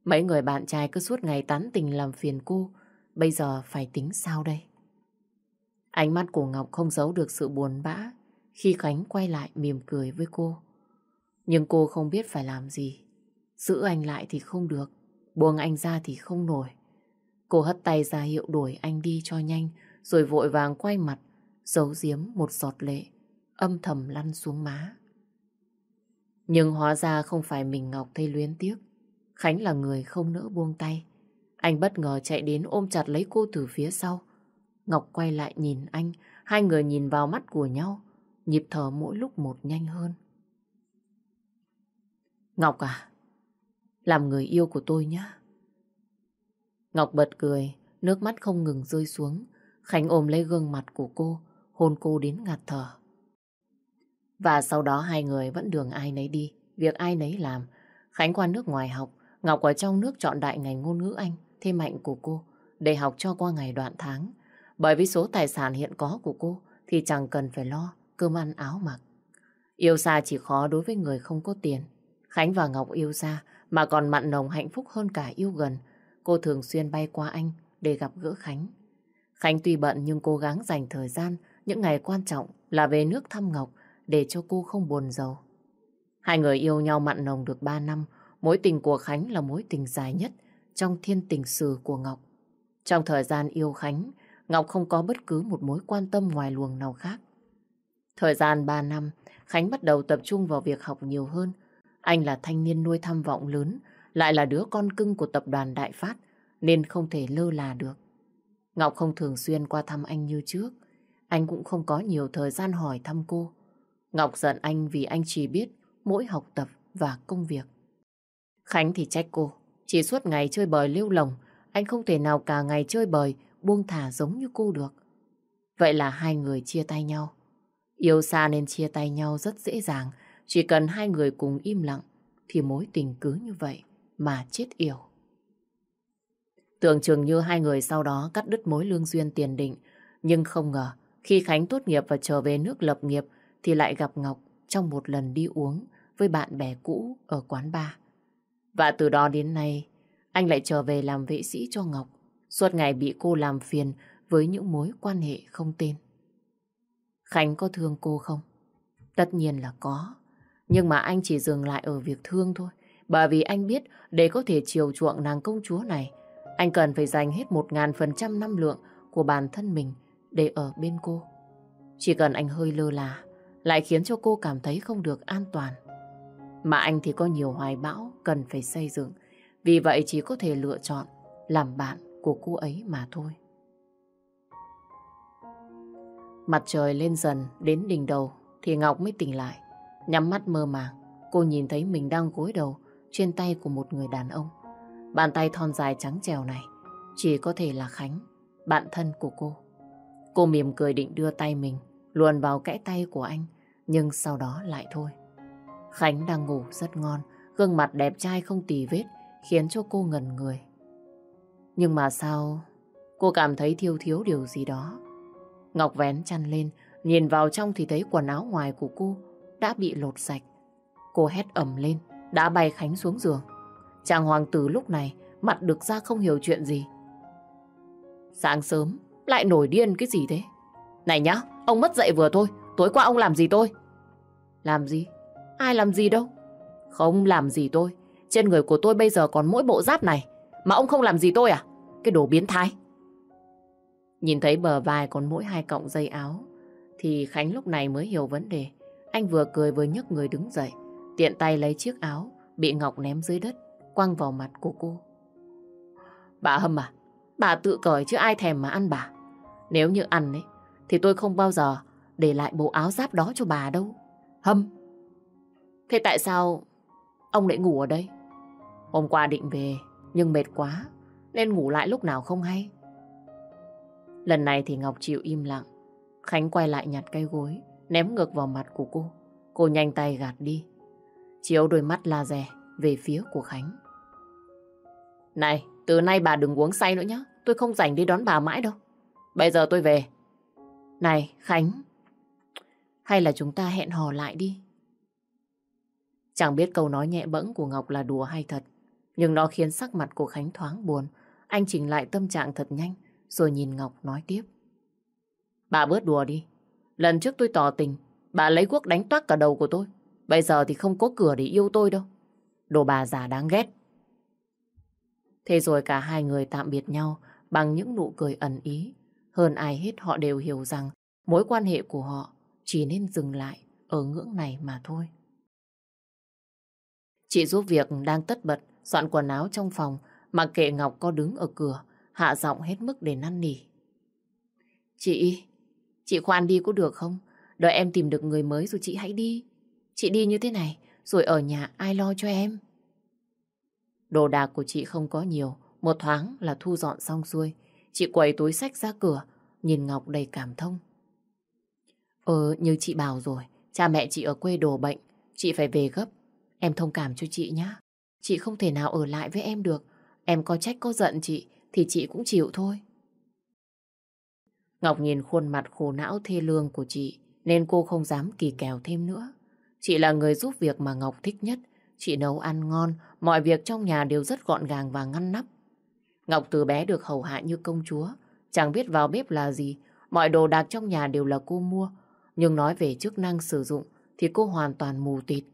Mấy người bạn trai cứ suốt ngày tán tình làm phiền cô, bây giờ phải tính sao đây? Ánh mắt của Ngọc không giấu được sự buồn bã khi Khánh quay lại mỉm cười với cô. Nhưng cô không biết phải làm gì. Giữ anh lại thì không được, buông anh ra thì không nổi. Cô hất tay ra hiệu đuổi anh đi cho nhanh, rồi vội vàng quay mặt, giấu giếm một giọt lệ, âm thầm lăn xuống má. Nhưng hóa ra không phải mình Ngọc thấy luyến tiếc. Khánh là người không nỡ buông tay. Anh bất ngờ chạy đến ôm chặt lấy cô từ phía sau. Ngọc quay lại nhìn anh, hai người nhìn vào mắt của nhau, nhịp thở mỗi lúc một nhanh hơn. Ngọc à, làm người yêu của tôi nhé. Ngọc bật cười, nước mắt không ngừng rơi xuống. Khánh ôm lấy gương mặt của cô, hôn cô đến ngạt thở. Và sau đó hai người vẫn đường ai nấy đi, việc ai nấy làm. Khánh qua nước ngoài học, Ngọc ở trong nước chọn đại ngành ngôn ngữ Anh, thêm mạnh của cô, để học cho qua ngày đoạn tháng. Bởi vì số tài sản hiện có của cô thì chẳng cần phải lo cơm ăn áo mặc. Yêu xa chỉ khó đối với người không có tiền. Khánh và Ngọc yêu xa mà còn mặn nồng hạnh phúc hơn cả yêu gần. Cô thường xuyên bay qua anh để gặp gỡ Khánh. Khánh tuy bận nhưng cố gắng dành thời gian những ngày quan trọng là về nước thăm Ngọc để cho cô không buồn giàu. Hai người yêu nhau mặn nồng được ba năm, mối tình của Khánh là mối tình dài nhất trong thiên tình sử của Ngọc. Trong thời gian yêu Khánh, Ngọc không có bất cứ một mối quan tâm ngoài luồng nào khác. Thời gian ba năm, Khánh bắt đầu tập trung vào việc học nhiều hơn. Anh là thanh niên nuôi tham vọng lớn, lại là đứa con cưng của tập đoàn Đại Phát, nên không thể lơ là được. Ngọc không thường xuyên qua thăm anh như trước. Anh cũng không có nhiều thời gian hỏi thăm cô. Ngọc giận anh vì anh chỉ biết mỗi học tập và công việc. Khánh thì trách cô. Chỉ suốt ngày chơi bời lưu lồng, anh không thể nào cả ngày chơi bời, buông thả giống như cô được. Vậy là hai người chia tay nhau. Yêu xa nên chia tay nhau rất dễ dàng. Chỉ cần hai người cùng im lặng, thì mối tình cứ như vậy mà chết yểu. Tưởng chừng như hai người sau đó cắt đứt mối lương duyên tiền định. Nhưng không ngờ, khi Khánh tốt nghiệp và trở về nước lập nghiệp thì lại gặp Ngọc trong một lần đi uống với bạn bè cũ ở quán bar. Và từ đó đến nay, anh lại trở về làm vệ sĩ cho Ngọc, suốt ngày bị cô làm phiền với những mối quan hệ không tên. Khánh có thương cô không? Tất nhiên là có. Nhưng mà anh chỉ dừng lại ở việc thương thôi. Bởi vì anh biết để có thể chiều chuộng nàng công chúa này, anh cần phải dành hết một ngàn phần trăm năng lượng của bản thân mình để ở bên cô. Chỉ cần anh hơi lơ là, lại khiến cho cô cảm thấy không được an toàn. Mà anh thì có nhiều hoài bão cần phải xây dựng, vì vậy chỉ có thể lựa chọn làm bạn của cô ấy mà thôi. Mặt trời lên dần đến đỉnh đầu thì Ngọc mới tỉnh lại. Nhắm mắt mơ màng, cô nhìn thấy mình đang gối đầu trên tay của một người đàn ông. Bàn tay thon dài trắng trèo này chỉ có thể là Khánh, bạn thân của cô. Cô mỉm cười định đưa tay mình luồn vào kẽ tay của anh, nhưng sau đó lại thôi. Khánh đang ngủ rất ngon, gương mặt đẹp trai không tì vết, khiến cho cô ngần người. Nhưng mà sao cô cảm thấy thiếu thiếu điều gì đó. Ngọc vén chăn lên, nhìn vào trong thì thấy quần áo ngoài của cô đã bị lột sạch. Cô hét ầm lên, đã bay Khánh xuống giường. Chàng hoàng tử lúc này mặt được ra không hiểu chuyện gì. Sáng sớm, lại nổi điên cái gì thế? Này nhá, ông mất dậy vừa thôi, tối qua ông làm gì tôi? Làm gì? Ai làm gì đâu? Không làm gì tôi. Trên người của tôi bây giờ còn mỗi bộ giáp này. Mà ông không làm gì tôi à? Cái đồ biến thái. Nhìn thấy bờ vai còn mỗi hai cọng dây áo, thì Khánh lúc này mới hiểu vấn đề. Anh vừa cười vừa nhấc người đứng dậy, tiện tay lấy chiếc áo bị Ngọc ném dưới đất, quăng vào mặt của cô. Bà Hâm à, bà tự cởi chứ ai thèm mà ăn bà. Nếu như ăn ấy, thì tôi không bao giờ để lại bộ áo giáp đó cho bà đâu. Hâm. Thế tại sao ông lại ngủ ở đây? Hôm qua định về, nhưng mệt quá, nên ngủ lại lúc nào không hay. Lần này thì Ngọc chịu im lặng. Khánh quay lại nhặt cây gối, ném ngược vào mặt của cô. Cô nhanh tay gạt đi. Chiếu đôi mắt la rè về phía của Khánh. Này, từ nay bà đừng uống say nữa nhé. Tôi không rảnh đi đón bà mãi đâu. Bây giờ tôi về. Này, Khánh. Hay là chúng ta hẹn hò lại đi. Chẳng biết câu nói nhẹ bẫng của Ngọc là đùa hay thật. Nhưng nó khiến sắc mặt của Khánh thoáng buồn. Anh chỉnh lại tâm trạng thật nhanh. Rồi nhìn Ngọc nói tiếp. Bà bớt đùa đi. Lần trước tôi tỏ tình. Bà lấy quốc đánh toát cả đầu của tôi. Bây giờ thì không có cửa để yêu tôi đâu. Đồ bà già đáng ghét. Thế rồi cả hai người tạm biệt nhau bằng những nụ cười ẩn ý. Hơn ai hết họ đều hiểu rằng mối quan hệ của họ chỉ nên dừng lại ở ngưỡng này mà thôi. Chị giúp việc đang tất bật soạn quần áo trong phòng mà kệ Ngọc có đứng ở cửa hạ giọng hết mức để năn nỉ. Chị, chị khoan đi có được không? Đợi em tìm được người mới rồi chị hãy đi. Chị đi như thế này, rồi ở nhà ai lo cho em? Đồ đạc của chị không có nhiều, một thoáng là thu dọn xong xuôi. Chị quầy túi sách ra cửa, nhìn Ngọc đầy cảm thông. Ờ, như chị bảo rồi, cha mẹ chị ở quê đồ bệnh, chị phải về gấp. Em thông cảm cho chị nhé. Chị không thể nào ở lại với em được. Em có trách có giận chị, thì chị cũng chịu thôi. Ngọc nhìn khuôn mặt khổ não thê lương của chị, nên cô không dám kỳ kèo thêm nữa. Chị là người giúp việc mà Ngọc thích nhất. Chị nấu ăn ngon, mọi việc trong nhà đều rất gọn gàng và ngăn nắp. Ngọc từ bé được hầu hạ như công chúa, chẳng biết vào bếp là gì, mọi đồ đạc trong nhà đều là cô mua. Nhưng nói về chức năng sử dụng thì cô hoàn toàn mù tịt.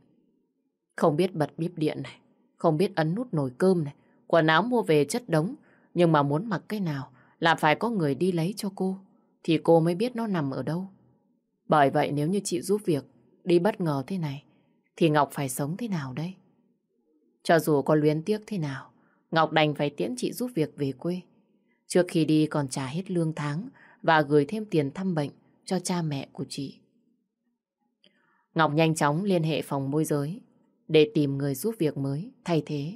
Không biết bật bếp điện này, không biết ấn nút nồi cơm này, quần áo mua về chất đống, nhưng mà muốn mặc cái nào là phải có người đi lấy cho cô, thì cô mới biết nó nằm ở đâu. Bởi vậy nếu như chị giúp việc đi bất ngờ thế này, thì Ngọc phải sống thế nào đây? Cho dù có luyến tiếc thế nào, Ngọc đành phải tiễn chị giúp việc về quê. Trước khi đi còn trả hết lương tháng và gửi thêm tiền thăm bệnh cho cha mẹ của chị. Ngọc nhanh chóng liên hệ phòng môi giới để tìm người giúp việc mới thay thế.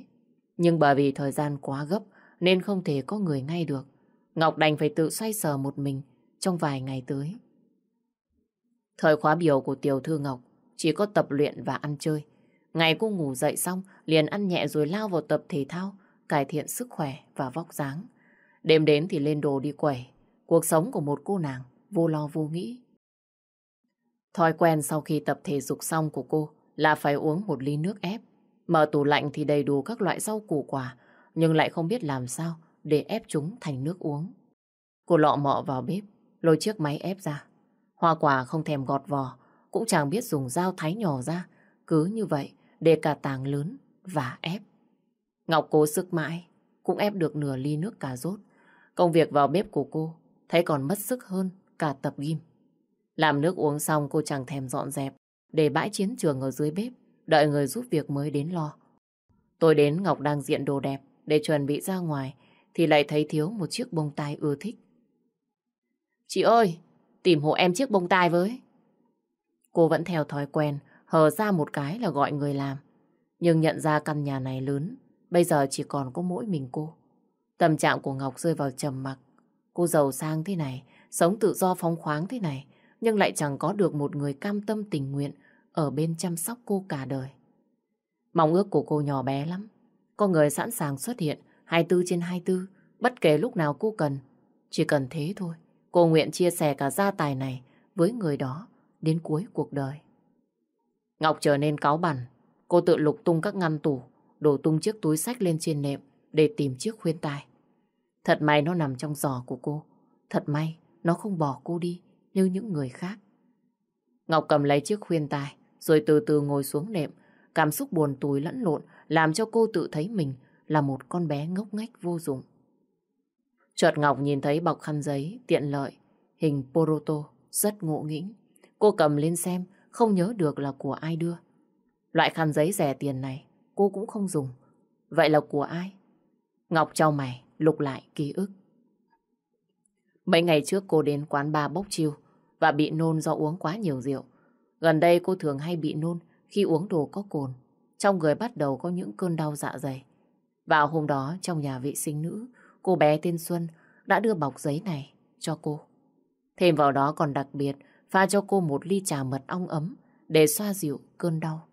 Nhưng bởi vì thời gian quá gấp nên không thể có người ngay được. Ngọc đành phải tự xoay sở một mình trong vài ngày tới. Thời khóa biểu của tiểu thư Ngọc chỉ có tập luyện và ăn chơi. Ngày cô ngủ dậy xong, liền ăn nhẹ rồi lao vào tập thể thao, cải thiện sức khỏe và vóc dáng. Đêm đến thì lên đồ đi quẩy. Cuộc sống của một cô nàng vô lo vô nghĩ. Thói quen sau khi tập thể dục xong của cô là phải uống một ly nước ép. Mở tủ lạnh thì đầy đủ các loại rau củ quả, nhưng lại không biết làm sao để ép chúng thành nước uống. Cô lọ mọ vào bếp, lôi chiếc máy ép ra. Hoa quả không thèm gọt vỏ, cũng chẳng biết dùng dao thái nhỏ ra. Cứ như vậy, để cả tàng lớn và ép. Ngọc cố sức mãi, cũng ép được nửa ly nước cà rốt. Công việc vào bếp của cô thấy còn mất sức hơn cả tập gym. Làm nước uống xong cô chẳng thèm dọn dẹp, để bãi chiến trường ở dưới bếp, đợi người giúp việc mới đến lo. Tôi đến Ngọc đang diện đồ đẹp để chuẩn bị ra ngoài, thì lại thấy thiếu một chiếc bông tai ưa thích. Chị ơi, tìm hộ em chiếc bông tai với. Cô vẫn theo thói quen, hờ ra một cái là gọi người làm. Nhưng nhận ra căn nhà này lớn, bây giờ chỉ còn có mỗi mình cô. Tâm trạng của Ngọc rơi vào trầm mặc. Cô giàu sang thế này, sống tự do phóng khoáng thế này, nhưng lại chẳng có được một người cam tâm tình nguyện ở bên chăm sóc cô cả đời. Mong ước của cô nhỏ bé lắm. Có người sẵn sàng xuất hiện 24 trên 24, bất kể lúc nào cô cần. Chỉ cần thế thôi, cô nguyện chia sẻ cả gia tài này với người đó đến cuối cuộc đời. Ngọc trở nên cáu bẳn, cô tự lục tung các ngăn tủ, đổ tung chiếc túi sách lên trên nệm để tìm chiếc khuyên tai. Thật may nó nằm trong giỏ của cô. Thật may nó không bỏ cô đi như những người khác. Ngọc cầm lấy chiếc khuyên tai rồi từ từ ngồi xuống nệm. Cảm xúc buồn tủi lẫn lộn làm cho cô tự thấy mình là một con bé ngốc nghếch vô dụng. Chợt Ngọc nhìn thấy bọc khăn giấy tiện lợi, hình Poroto, rất ngộ nghĩnh. Cô cầm lên xem, không nhớ được là của ai đưa. Loại khăn giấy rẻ tiền này, cô cũng không dùng. Vậy là của ai? Ngọc trao mày, lục lại ký ức. Mấy ngày trước cô đến quán bar bốc chiêu và bị nôn do uống quá nhiều rượu. Gần đây cô thường hay bị nôn khi uống đồ có cồn. Trong người bắt đầu có những cơn đau dạ dày. Vào hôm đó trong nhà vệ sinh nữ, cô bé tên Xuân đã đưa bọc giấy này cho cô. Thêm vào đó còn đặc biệt pha cho cô một ly trà mật ong ấm để xoa dịu cơn đau.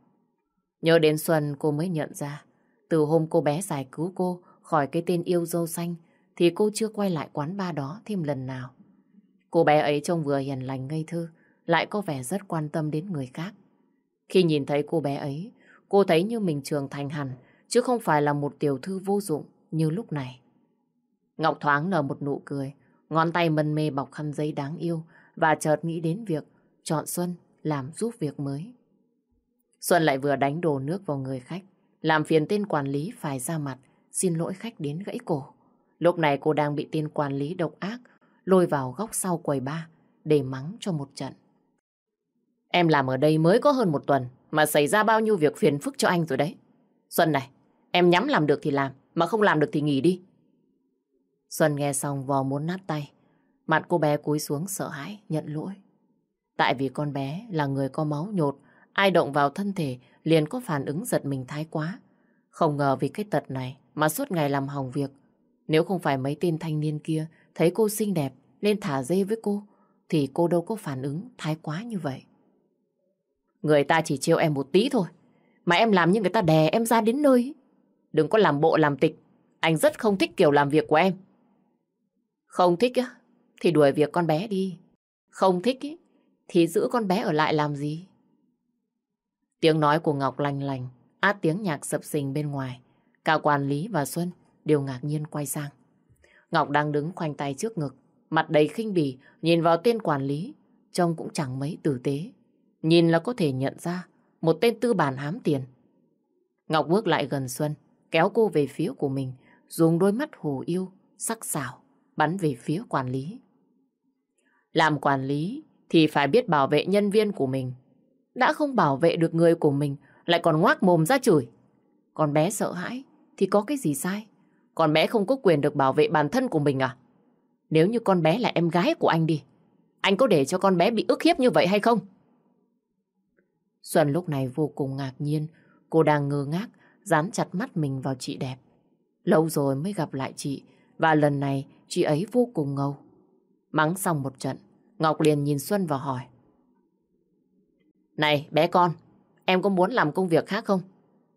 Nhớ đến Xuân cô mới nhận ra, từ hôm cô bé giải cứu cô khỏi cái tên yêu dâu xanh thì cô chưa quay lại quán ba đó thêm lần nào. Cô bé ấy trông vừa hiền lành ngây thơ, lại có vẻ rất quan tâm đến người khác. Khi nhìn thấy cô bé ấy, cô thấy như mình trưởng thành hẳn, chứ không phải là một tiểu thư vô dụng như lúc này. Ngọc thoáng nở một nụ cười, ngón tay mân mê bọc khăn giấy đáng yêu và chợt nghĩ đến việc chọn Xuân làm giúp việc mới. Xuân lại vừa đánh đồ nước vào người khách, làm phiền tên quản lý phải ra mặt, xin lỗi khách đến gãy cổ. Lúc này cô đang bị tên quản lý độc ác lôi vào góc sau quầy ba để mắng cho một trận. Em làm ở đây mới có hơn một tuần mà xảy ra bao nhiêu việc phiền phức cho anh rồi đấy. Xuân này, em nhắm làm được thì làm, mà không làm được thì nghỉ đi. Xuân nghe xong vò muốn nát tay. Mặt cô bé cúi xuống sợ hãi, nhận lỗi. Tại vì con bé là người có máu nhột, ai động vào thân thể liền có phản ứng giật mình thái quá. Không ngờ vì cái tật này mà suốt ngày làm hỏng việc. Nếu không phải mấy tên thanh niên kia thấy cô xinh đẹp nên thả dê với cô, thì cô đâu có phản ứng thái quá như vậy. Người ta chỉ trêu em một tí thôi, mà em làm như người ta đè em ra đến nơi. Đừng có làm bộ làm tịch, anh rất không thích kiểu làm việc của em. Không thích á, thì đuổi việc con bé đi. Không thích ý, thì giữ con bé ở lại làm gì? Tiếng nói của Ngọc lành lành, át tiếng nhạc sập sình bên ngoài. Cả quản lý và Xuân đều ngạc nhiên quay sang. Ngọc đang đứng khoanh tay trước ngực, mặt đầy khinh bỉ, nhìn vào tên quản lý, trông cũng chẳng mấy tử tế. Nhìn là có thể nhận ra một tên tư bản hám tiền. Ngọc bước lại gần Xuân, kéo cô về phía của mình, dùng đôi mắt hồ yêu, sắc sảo, bắn về phía quản lý. Làm quản lý thì phải biết bảo vệ nhân viên của mình. Đã không bảo vệ được người của mình, lại còn ngoác mồm ra chửi. Con bé sợ hãi thì có cái gì sai? Con bé không có quyền được bảo vệ bản thân của mình à? Nếu như con bé là em gái của anh đi, anh có để cho con bé bị ức hiếp như vậy hay không? Xuân lúc này vô cùng ngạc nhiên, cô đang ngơ ngác, dán chặt mắt mình vào chị đẹp. Lâu rồi mới gặp lại chị, và lần này chị ấy vô cùng ngầu. Mắng xong một trận, Ngọc liền nhìn Xuân và hỏi. Này bé con, em có muốn làm công việc khác không?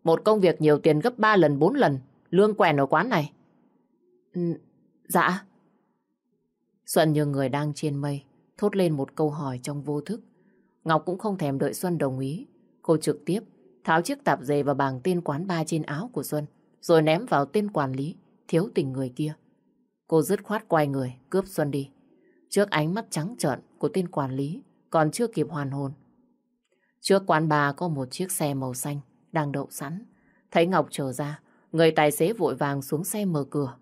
Một công việc nhiều tiền gấp 3 lần 4 lần, lương quèn ở quán này. Ừ, dạ. Xuân như người đang trên mây, thốt lên một câu hỏi trong vô thức. Ngọc cũng không thèm đợi Xuân đồng ý. Cô trực tiếp tháo chiếc tạp dề và bảng tên quán ba trên áo của Xuân, rồi ném vào tên quản lý, thiếu tình người kia. Cô dứt khoát quay người, cướp Xuân đi. Trước ánh mắt trắng trợn của tên quản lý, còn chưa kịp hoàn hồn. Trước quán bà có một chiếc xe màu xanh đang đậu sẵn. Thấy Ngọc trở ra, người tài xế vội vàng xuống xe mở cửa.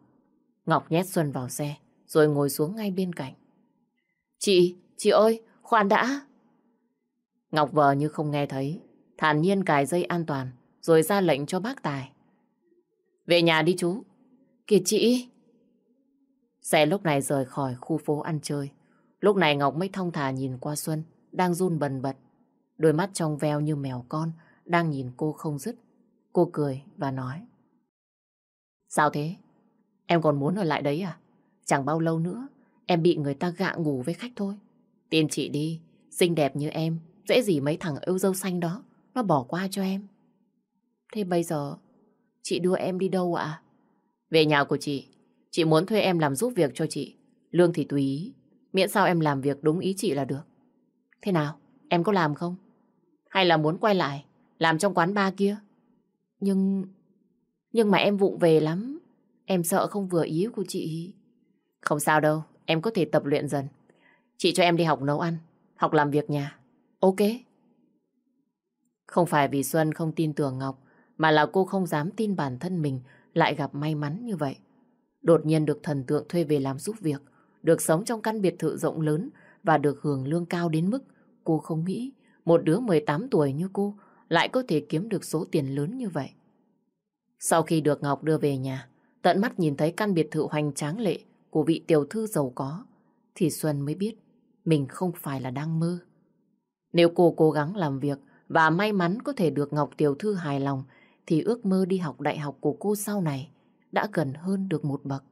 Ngọc nhét Xuân vào xe, rồi ngồi xuống ngay bên cạnh. Chị, chị ơi, khoan đã. Ngọc vờ như không nghe thấy, thản nhiên cài dây an toàn, rồi ra lệnh cho bác Tài. Về nhà đi chú. Kìa chị. Xe lúc này rời khỏi khu phố ăn chơi. Lúc này Ngọc mới thông thả nhìn qua Xuân, đang run bần bật. Đôi mắt trong veo như mèo con, đang nhìn cô không dứt. Cô cười và nói. Sao thế? Em còn muốn ở lại đấy à? Chẳng bao lâu nữa, em bị người ta gạ ngủ với khách thôi. Tin chị đi, xinh đẹp như em, dễ gì mấy thằng yêu dâu xanh đó, nó bỏ qua cho em. Thế bây giờ, chị đưa em đi đâu ạ? Về nhà của chị, chị muốn thuê em làm giúp việc cho chị. Lương thì tùy ý, miễn sao em làm việc đúng ý chị là được. Thế nào, em có làm không? Hay là muốn quay lại, làm trong quán bar kia? Nhưng... Nhưng mà em vụng về lắm. Em sợ không vừa ý của chị. Không sao đâu, em có thể tập luyện dần. Chị cho em đi học nấu ăn, học làm việc nhà. Ok. Không phải vì Xuân không tin tưởng Ngọc, mà là cô không dám tin bản thân mình lại gặp may mắn như vậy. Đột nhiên được thần tượng thuê về làm giúp việc, được sống trong căn biệt thự rộng lớn và được hưởng lương cao đến mức cô không nghĩ một đứa 18 tuổi như cô lại có thể kiếm được số tiền lớn như vậy. Sau khi được Ngọc đưa về nhà, tận mắt nhìn thấy căn biệt thự hoành tráng lệ của vị tiểu thư giàu có, thì Xuân mới biết mình không phải là đang mơ. Nếu cô cố gắng làm việc và may mắn có thể được Ngọc tiểu thư hài lòng, thì ước mơ đi học đại học của cô sau này đã gần hơn được một bậc.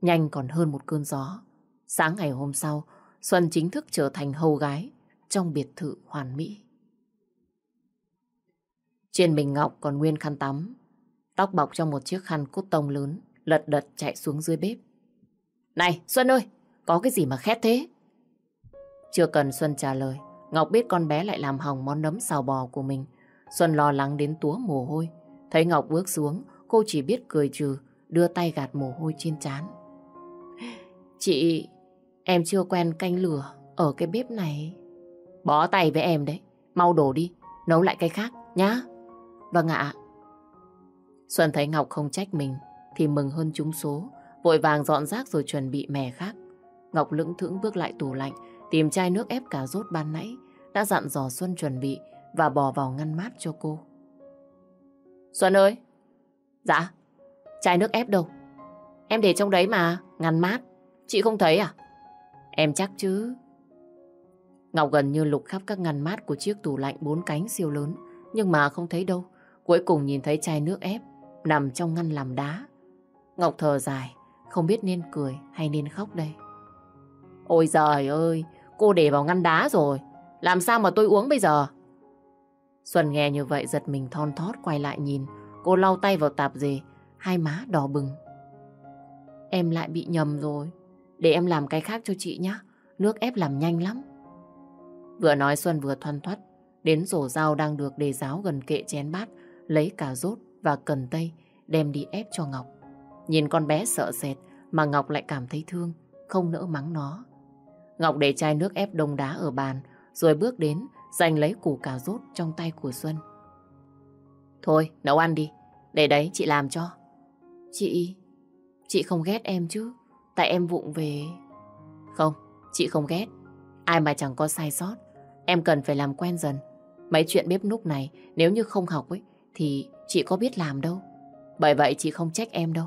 Nhanh còn hơn một cơn gió. Sáng ngày hôm sau, Xuân chính thức trở thành hầu gái trong biệt thự hoàn mỹ. Trên mình Ngọc còn nguyên khăn tắm, tóc bọc trong một chiếc khăn cốt tông lớn, lật đật chạy xuống dưới bếp. Này, Xuân ơi, có cái gì mà khét thế? Chưa cần Xuân trả lời, Ngọc biết con bé lại làm hỏng món nấm xào bò của mình. Xuân lo lắng đến túa mồ hôi. Thấy Ngọc bước xuống, cô chỉ biết cười trừ, đưa tay gạt mồ hôi trên trán. Chị, em chưa quen canh lửa ở cái bếp này. Bó tay với em đấy, mau đổ đi, nấu lại cái khác, nhá. Vâng ạ. Xuân thấy Ngọc không trách mình, thì mừng hơn chúng số, vội vàng dọn rác rồi chuẩn bị mẻ khác. Ngọc lững thững bước lại tủ lạnh, tìm chai nước ép cà rốt ban nãy, đã dặn dò Xuân chuẩn bị và bỏ vào ngăn mát cho cô. Xuân ơi! Dạ? Chai nước ép đâu? Em để trong đấy mà, ngăn mát. Chị không thấy à? Em chắc chứ. Ngọc gần như lục khắp các ngăn mát của chiếc tủ lạnh bốn cánh siêu lớn, nhưng mà không thấy đâu. Cuối cùng nhìn thấy chai nước ép nằm trong ngăn làm đá. Ngọc thở dài, không biết nên cười hay nên khóc đây. Ôi giời ơi, cô để vào ngăn đá rồi. Làm sao mà tôi uống bây giờ? Xuân nghe như vậy giật mình thon thót quay lại nhìn. Cô lau tay vào tạp dề, hai má đỏ bừng. Em lại bị nhầm rồi. Để em làm cái khác cho chị nhé. Nước ép làm nhanh lắm. Vừa nói Xuân vừa thoăn thoắt. Đến rổ rau đang được đề giáo gần kệ chén bát. Lấy cà rốt và cần tây đem đi ép cho Ngọc. Nhìn con bé sợ sệt mà Ngọc lại cảm thấy thương, không nỡ mắng nó. Ngọc để chai nước ép đông đá ở bàn rồi bước đến giành lấy củ cà rốt trong tay của Xuân. Thôi, nấu ăn đi. Để đấy chị làm cho. Chị... Chị không ghét em chứ. Tại em vụng về... Không, chị không ghét. Ai mà chẳng có sai sót. Em cần phải làm quen dần. Mấy chuyện bếp núc này nếu như không học ấy thì chị có biết làm đâu. Bởi vậy chị không trách em đâu.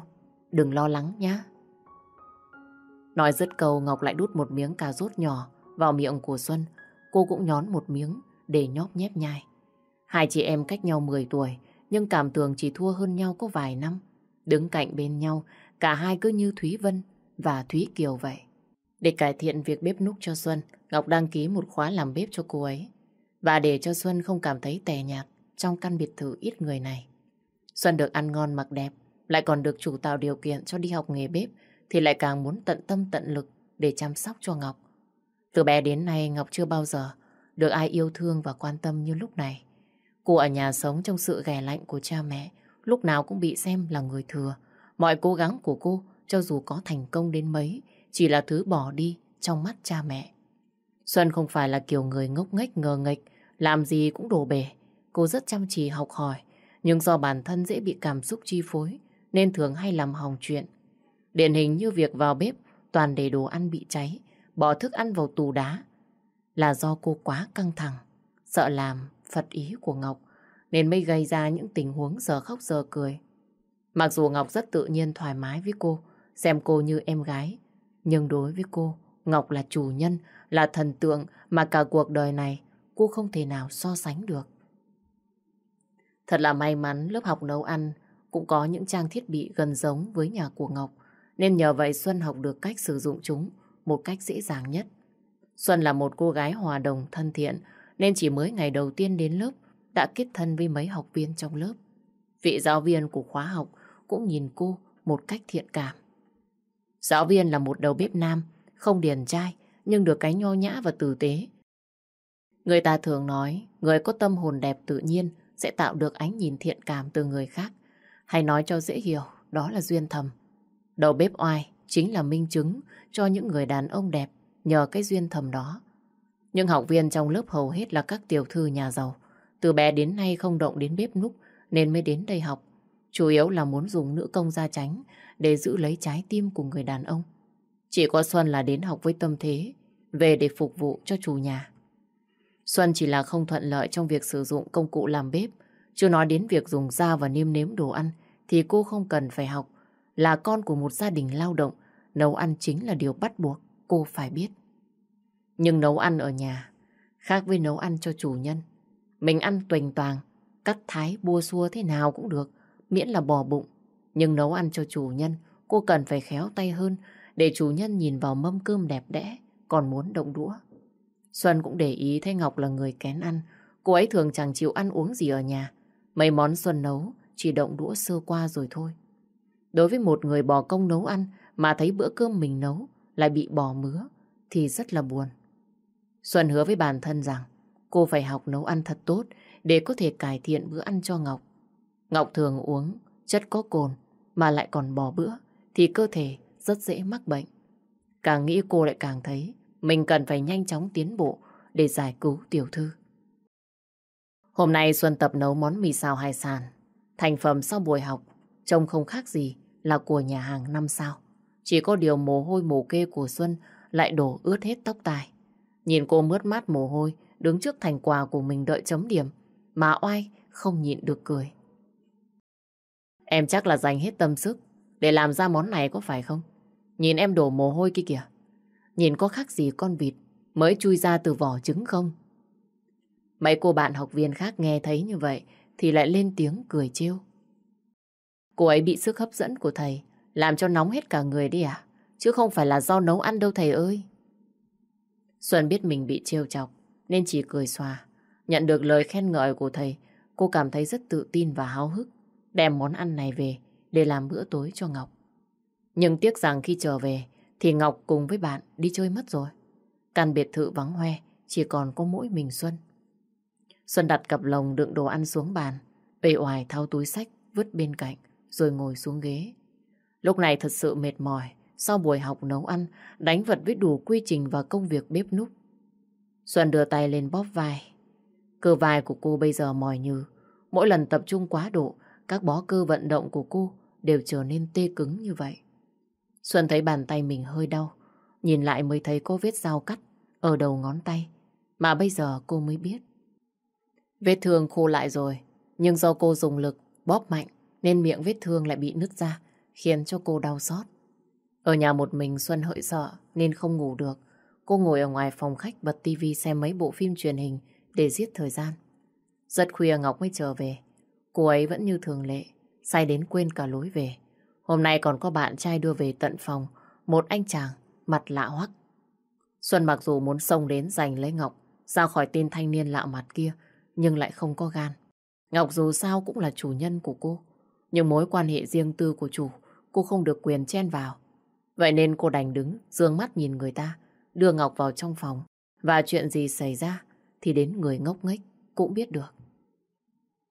Đừng lo lắng nhá. Nói dứt câu Ngọc lại đút một miếng cà rốt nhỏ vào miệng của Xuân. Cô cũng nhón một miếng để nhóp nhép nhai. Hai chị em cách nhau 10 tuổi nhưng cảm tưởng chỉ thua hơn nhau có vài năm. Đứng cạnh bên nhau, cả hai cứ như Thúy Vân và Thúy Kiều vậy. Để cải thiện việc bếp núc cho Xuân, Ngọc đăng ký một khóa làm bếp cho cô ấy. Và để cho Xuân không cảm thấy tè nhạt trong căn biệt thự ít người này. Xuân được ăn ngon mặc đẹp, lại còn được chủ tạo điều kiện cho đi học nghề bếp, thì lại càng muốn tận tâm tận lực để chăm sóc cho Ngọc. Từ bé đến nay Ngọc chưa bao giờ được ai yêu thương và quan tâm như lúc này. Cô ở nhà sống trong sự ghẻ lạnh của cha mẹ, lúc nào cũng bị xem là người thừa. Mọi cố gắng của cô, cho dù có thành công đến mấy, chỉ là thứ bỏ đi trong mắt cha mẹ. Xuân không phải là kiểu người ngốc nghếch ngờ nghịch, làm gì cũng đổ bể. Cô rất chăm chỉ học hỏi, nhưng do bản thân dễ bị cảm xúc chi phối, nên thường hay làm hỏng chuyện. Điển hình như việc vào bếp, toàn để đồ ăn bị cháy, bỏ thức ăn vào tủ đá, là do cô quá căng thẳng, sợ làm phật ý của Ngọc, nên mới gây ra những tình huống giờ khóc giờ cười. Mặc dù Ngọc rất tự nhiên thoải mái với cô, xem cô như em gái, nhưng đối với cô, Ngọc là chủ nhân, là thần tượng mà cả cuộc đời này cô không thể nào so sánh được. Thật là may mắn lớp học nấu ăn cũng có những trang thiết bị gần giống với nhà của Ngọc, nên nhờ vậy Xuân học được cách sử dụng chúng một cách dễ dàng nhất. Xuân là một cô gái hòa đồng thân thiện, nên chỉ mới ngày đầu tiên đến lớp đã kết thân với mấy học viên trong lớp. Vị giáo viên của khóa học cũng nhìn cô một cách thiện cảm. Giáo viên là một đầu bếp nam, không điền trai, nhưng được cái nho nhã và tử tế. Người ta thường nói, người có tâm hồn đẹp tự nhiên sẽ tạo được ánh nhìn thiện cảm từ người khác. Hay nói cho dễ hiểu, đó là duyên thầm. Đầu bếp oai chính là minh chứng cho những người đàn ông đẹp nhờ cái duyên thầm đó. Nhưng học viên trong lớp hầu hết là các tiểu thư nhà giàu. Từ bé đến nay không động đến bếp núc nên mới đến đây học. Chủ yếu là muốn dùng nữ công gia tránh để giữ lấy trái tim của người đàn ông. Chỉ có Xuân là đến học với tâm thế, về để phục vụ cho chủ nhà. Xuân chỉ là không thuận lợi trong việc sử dụng công cụ làm bếp, chưa nói đến việc dùng dao và niêm nếm đồ ăn thì cô không cần phải học. Là con của một gia đình lao động, nấu ăn chính là điều bắt buộc cô phải biết. Nhưng nấu ăn ở nhà khác với nấu ăn cho chủ nhân. Mình ăn tuềnh toàn, cắt thái bua xua thế nào cũng được, miễn là bò bụng. Nhưng nấu ăn cho chủ nhân, cô cần phải khéo tay hơn để chủ nhân nhìn vào mâm cơm đẹp đẽ, còn muốn động đũa. Xuân cũng để ý thấy Ngọc là người kén ăn, cô ấy thường chẳng chịu ăn uống gì ở nhà. Mấy món Xuân nấu chỉ động đũa sơ qua rồi thôi. Đối với một người bỏ công nấu ăn mà thấy bữa cơm mình nấu lại bị bỏ mứa thì rất là buồn. Xuân hứa với bản thân rằng cô phải học nấu ăn thật tốt để có thể cải thiện bữa ăn cho Ngọc. Ngọc thường uống, chất có cồn mà lại còn bỏ bữa thì cơ thể rất dễ mắc bệnh. Càng nghĩ cô lại càng thấy mình cần phải nhanh chóng tiến bộ để giải cứu tiểu thư. Hôm nay Xuân tập nấu món mì xào hải sản. Thành phẩm sau buổi học, trông không khác gì là của nhà hàng năm sao. Chỉ có điều mồ hôi mồ kê của Xuân lại đổ ướt hết tóc tai. Nhìn cô mướt mát mồ hôi, đứng trước thành quà của mình đợi chấm điểm, mà oai không nhịn được cười. Em chắc là dành hết tâm sức để làm ra món này có phải không? Nhìn em đổ mồ hôi kia kìa. Nhìn có khác gì con vịt mới chui ra từ vỏ trứng không? Mấy cô bạn học viên khác nghe thấy như vậy thì lại lên tiếng cười trêu. Cô ấy bị sức hấp dẫn của thầy làm cho nóng hết cả người đi à? Chứ không phải là do nấu ăn đâu thầy ơi. Xuân biết mình bị trêu chọc nên chỉ cười xòa. Nhận được lời khen ngợi của thầy, cô cảm thấy rất tự tin và háo hức đem món ăn này về để làm bữa tối cho Ngọc. Nhưng tiếc rằng khi trở về thì Ngọc cùng với bạn đi chơi mất rồi. Căn biệt thự vắng hoe, chỉ còn có mỗi mình Xuân. Xuân đặt cặp lồng đựng đồ ăn xuống bàn, bề oài thao túi sách vứt bên cạnh rồi ngồi xuống ghế. Lúc này thật sự mệt mỏi sau buổi học nấu ăn, đánh vật với đủ quy trình và công việc bếp núc. Xuân đưa tay lên bóp vai. Cơ vai của cô bây giờ mỏi như. Mỗi lần tập trung quá độ, các bó cơ vận động của cô đều trở nên tê cứng như vậy. Xuân thấy bàn tay mình hơi đau. Nhìn lại mới thấy có vết dao cắt ở đầu ngón tay. Mà bây giờ cô mới biết. Vết thương khô lại rồi. Nhưng do cô dùng lực bóp mạnh nên miệng vết thương lại bị nứt ra khiến cho cô đau xót. Ở nhà một mình Xuân hỡi sợ nên không ngủ được. Cô ngồi ở ngoài phòng khách bật tivi xem mấy bộ phim truyền hình để giết thời gian. Rất khuya Ngọc mới trở về. Cô ấy vẫn như thường lệ, say đến quên cả lối về. Hôm nay còn có bạn trai đưa về tận phòng, một anh chàng, mặt lạ hoắc. Xuân mặc dù muốn xông đến giành lấy Ngọc, ra khỏi tên thanh niên lạ mặt kia, nhưng lại không có gan. Ngọc dù sao cũng là chủ nhân của cô, nhưng mối quan hệ riêng tư của chủ, cô không được quyền chen vào. Vậy nên cô đành đứng, dương mắt nhìn người ta, đưa Ngọc vào trong phòng. Và chuyện gì xảy ra thì đến người ngốc nghếch cũng biết được.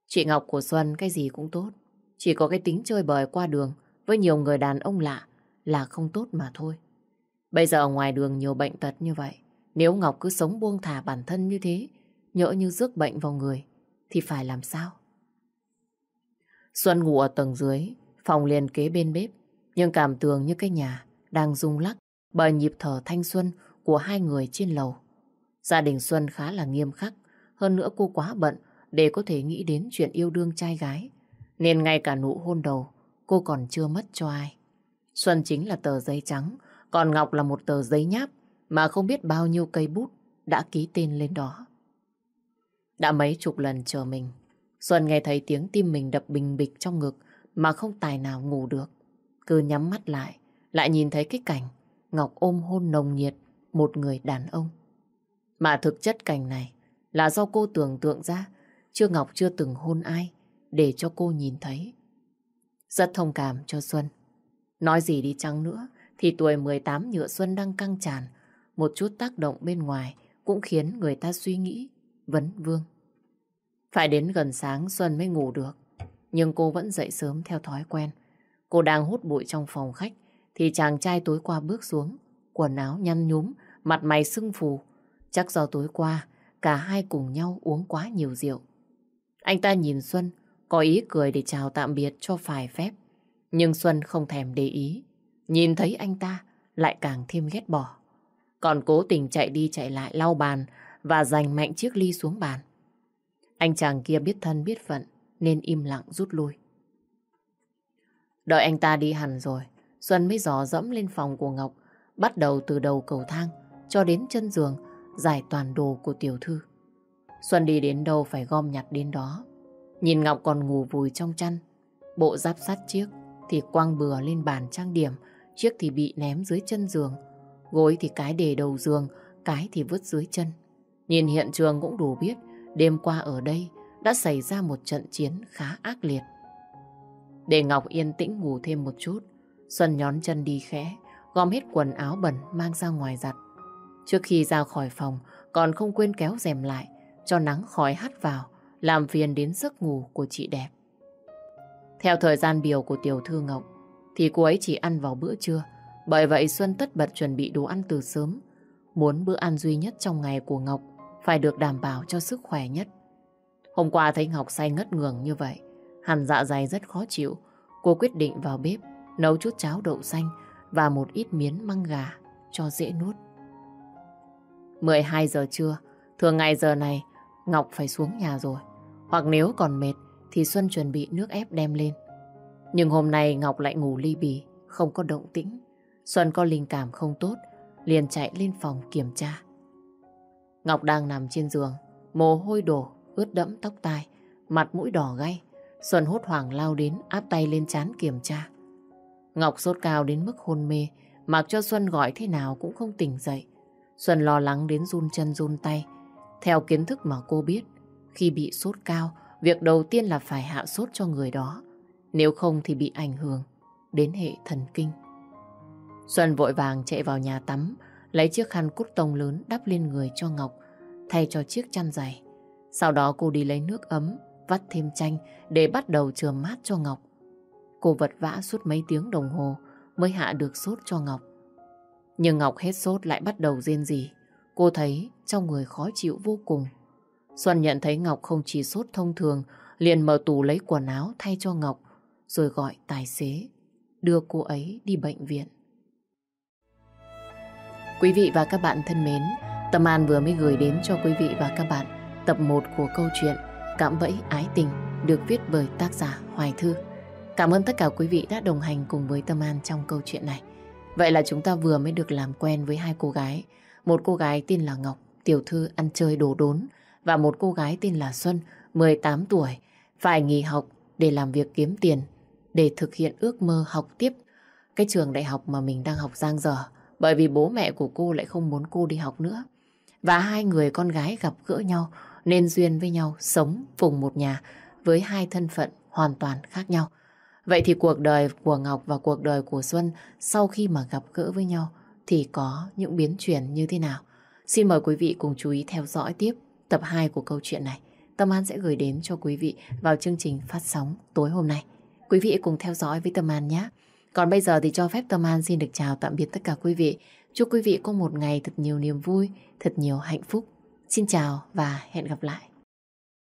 Chị Ngọc của Xuân cái gì cũng tốt. Chỉ có cái tính chơi bời qua đường với nhiều người đàn ông lạ là không tốt mà thôi. Bây giờ ngoài đường nhiều bệnh tật như vậy. Nếu Ngọc cứ sống buông thả bản thân như thế, nhỡ như rước bệnh vào người, thì phải làm sao? Xuân ngủ ở tầng dưới, phòng liền kế bên bếp, nhưng cảm tường như cái nhà đang rung lắc bởi nhịp thở thanh xuân của hai người trên lầu. Gia đình Xuân khá là nghiêm khắc, hơn nữa cô quá bận để có thể nghĩ đến chuyện yêu đương trai gái, nên ngay cả nụ hôn đầu cô còn chưa mất cho ai. Xuân chính là tờ giấy trắng, còn Ngọc là một tờ giấy nháp mà không biết bao nhiêu cây bút đã ký tên lên đó. Đã mấy chục lần chờ mình, Xuân nghe thấy tiếng tim mình đập bình bịch trong ngực mà không tài nào ngủ được. Cứ nhắm mắt lại, lại nhìn thấy cái cảnh Ngọc ôm hôn nồng nhiệt một người đàn ông. Mà thực chất cảnh này là do cô tưởng tượng ra, chưa Ngọc chưa từng hôn ai để cho cô nhìn thấy. Rất thông cảm cho Xuân. Nói gì đi chăng nữa, thì tuổi 18 nhựa Xuân đang căng tràn. Một chút tác động bên ngoài cũng khiến người ta suy nghĩ, vấn vương. Phải đến gần sáng Xuân mới ngủ được. Nhưng cô vẫn dậy sớm theo thói quen. Cô đang hút bụi trong phòng khách, thì chàng trai tối qua bước xuống. Quần áo nhăn nhúm, mặt mày sưng phù. Chắc do tối qua, cả hai cùng nhau uống quá nhiều rượu. Anh ta nhìn Xuân, có ý cười để chào tạm biệt cho phải phép. Nhưng Xuân không thèm để ý. Nhìn thấy anh ta lại càng thêm ghét bỏ. Còn cố tình chạy đi chạy lại lau bàn và giành mạnh chiếc ly xuống bàn. Anh chàng kia biết thân biết phận nên im lặng rút lui. Đợi anh ta đi hẳn rồi, Xuân mới dò dẫm lên phòng của Ngọc, bắt đầu từ đầu cầu thang cho đến chân giường, giải toàn đồ của tiểu thư. Xuân đi đến đâu phải gom nhặt đến đó. Nhìn Ngọc còn ngủ vùi trong chăn, bộ giáp sắt chiếc thì quăng bừa lên bàn trang điểm, chiếc thì bị ném dưới chân giường, gối thì cái để đầu giường, cái thì vứt dưới chân. Nhìn hiện trường cũng đủ biết đêm qua ở đây đã xảy ra một trận chiến khá ác liệt. Để Ngọc yên tĩnh ngủ thêm một chút, Xuân nhón chân đi khẽ, gom hết quần áo bẩn mang ra ngoài giặt. Trước khi ra khỏi phòng, còn không quên kéo rèm lại, cho nắng khói hắt vào, làm phiền đến giấc ngủ của chị đẹp. Theo thời gian biểu của tiểu thư Ngọc, thì cô ấy chỉ ăn vào bữa trưa. Bởi vậy Xuân tất bật chuẩn bị đồ ăn từ sớm. Muốn bữa ăn duy nhất trong ngày của Ngọc phải được đảm bảo cho sức khỏe nhất. Hôm qua thấy Ngọc say ngất ngường như vậy, hẳn dạ dày rất khó chịu. Cô quyết định vào bếp nấu chút cháo đậu xanh và một ít miến măng gà cho dễ nuốt. 12 giờ trưa, thường ngày giờ này Ngọc phải xuống nhà rồi. Hoặc nếu còn mệt thì Xuân chuẩn bị nước ép đem lên. Nhưng hôm nay Ngọc lại ngủ ly bì, không có động tĩnh. Xuân có linh cảm không tốt, liền chạy lên phòng kiểm tra. Ngọc đang nằm trên giường, mồ hôi đổ, ướt đẫm tóc tai, mặt mũi đỏ gay. Xuân hốt hoảng lao đến, áp tay lên chán kiểm tra. Ngọc sốt cao đến mức hôn mê, mặc cho Xuân gọi thế nào cũng không tỉnh dậy. Xuân lo lắng đến run chân run tay. Theo kiến thức mà cô biết, khi bị sốt cao, việc đầu tiên là phải hạ sốt cho người đó. Nếu không thì bị ảnh hưởng đến hệ thần kinh. Xuân vội vàng chạy vào nhà tắm, lấy chiếc khăn cút tông lớn đắp lên người cho Ngọc, thay cho chiếc chăn dày. Sau đó cô đi lấy nước ấm, vắt thêm chanh để bắt đầu chườm mát cho Ngọc. Cô vật vã suốt mấy tiếng đồng hồ mới hạ được sốt cho Ngọc. Nhưng Ngọc hết sốt lại bắt đầu rên rỉ. Cô thấy trong người khó chịu vô cùng. Xuân nhận thấy Ngọc không chỉ sốt thông thường, liền mở tủ lấy quần áo thay cho Ngọc, rồi gọi tài xế, đưa cô ấy đi bệnh viện. Quý vị và các bạn thân mến, Tâm An vừa mới gửi đến cho quý vị và các bạn tập 1 của câu chuyện Cạm bẫy ái tình được viết bởi tác giả Hoài Thư. Cảm ơn tất cả quý vị đã đồng hành cùng với Tâm An trong câu chuyện này. Vậy là chúng ta vừa mới được làm quen với hai cô gái. Một cô gái tên là Ngọc, tiểu thư ăn chơi đồ đốn. Và một cô gái tên là Xuân, 18 tuổi, phải nghỉ học để làm việc kiếm tiền, để thực hiện ước mơ học tiếp cái trường đại học mà mình đang học giang dở. Bởi vì bố mẹ của cô lại không muốn cô đi học nữa. Và hai người con gái gặp gỡ nhau nên duyên với nhau sống cùng một nhà với hai thân phận hoàn toàn khác nhau. Vậy thì cuộc đời của Ngọc và cuộc đời của Xuân sau khi mà gặp gỡ với nhau thì có những biến chuyển như thế nào? Xin mời quý vị cùng chú ý theo dõi tiếp tập 2 của câu chuyện này. Tâm An sẽ gửi đến cho quý vị vào chương trình phát sóng tối hôm nay. Quý vị cùng theo dõi với Tâm An nhé. Còn bây giờ thì cho phép Tâm An xin được chào tạm biệt tất cả quý vị. Chúc quý vị có một ngày thật nhiều niềm vui, thật nhiều hạnh phúc. Xin chào và hẹn gặp lại.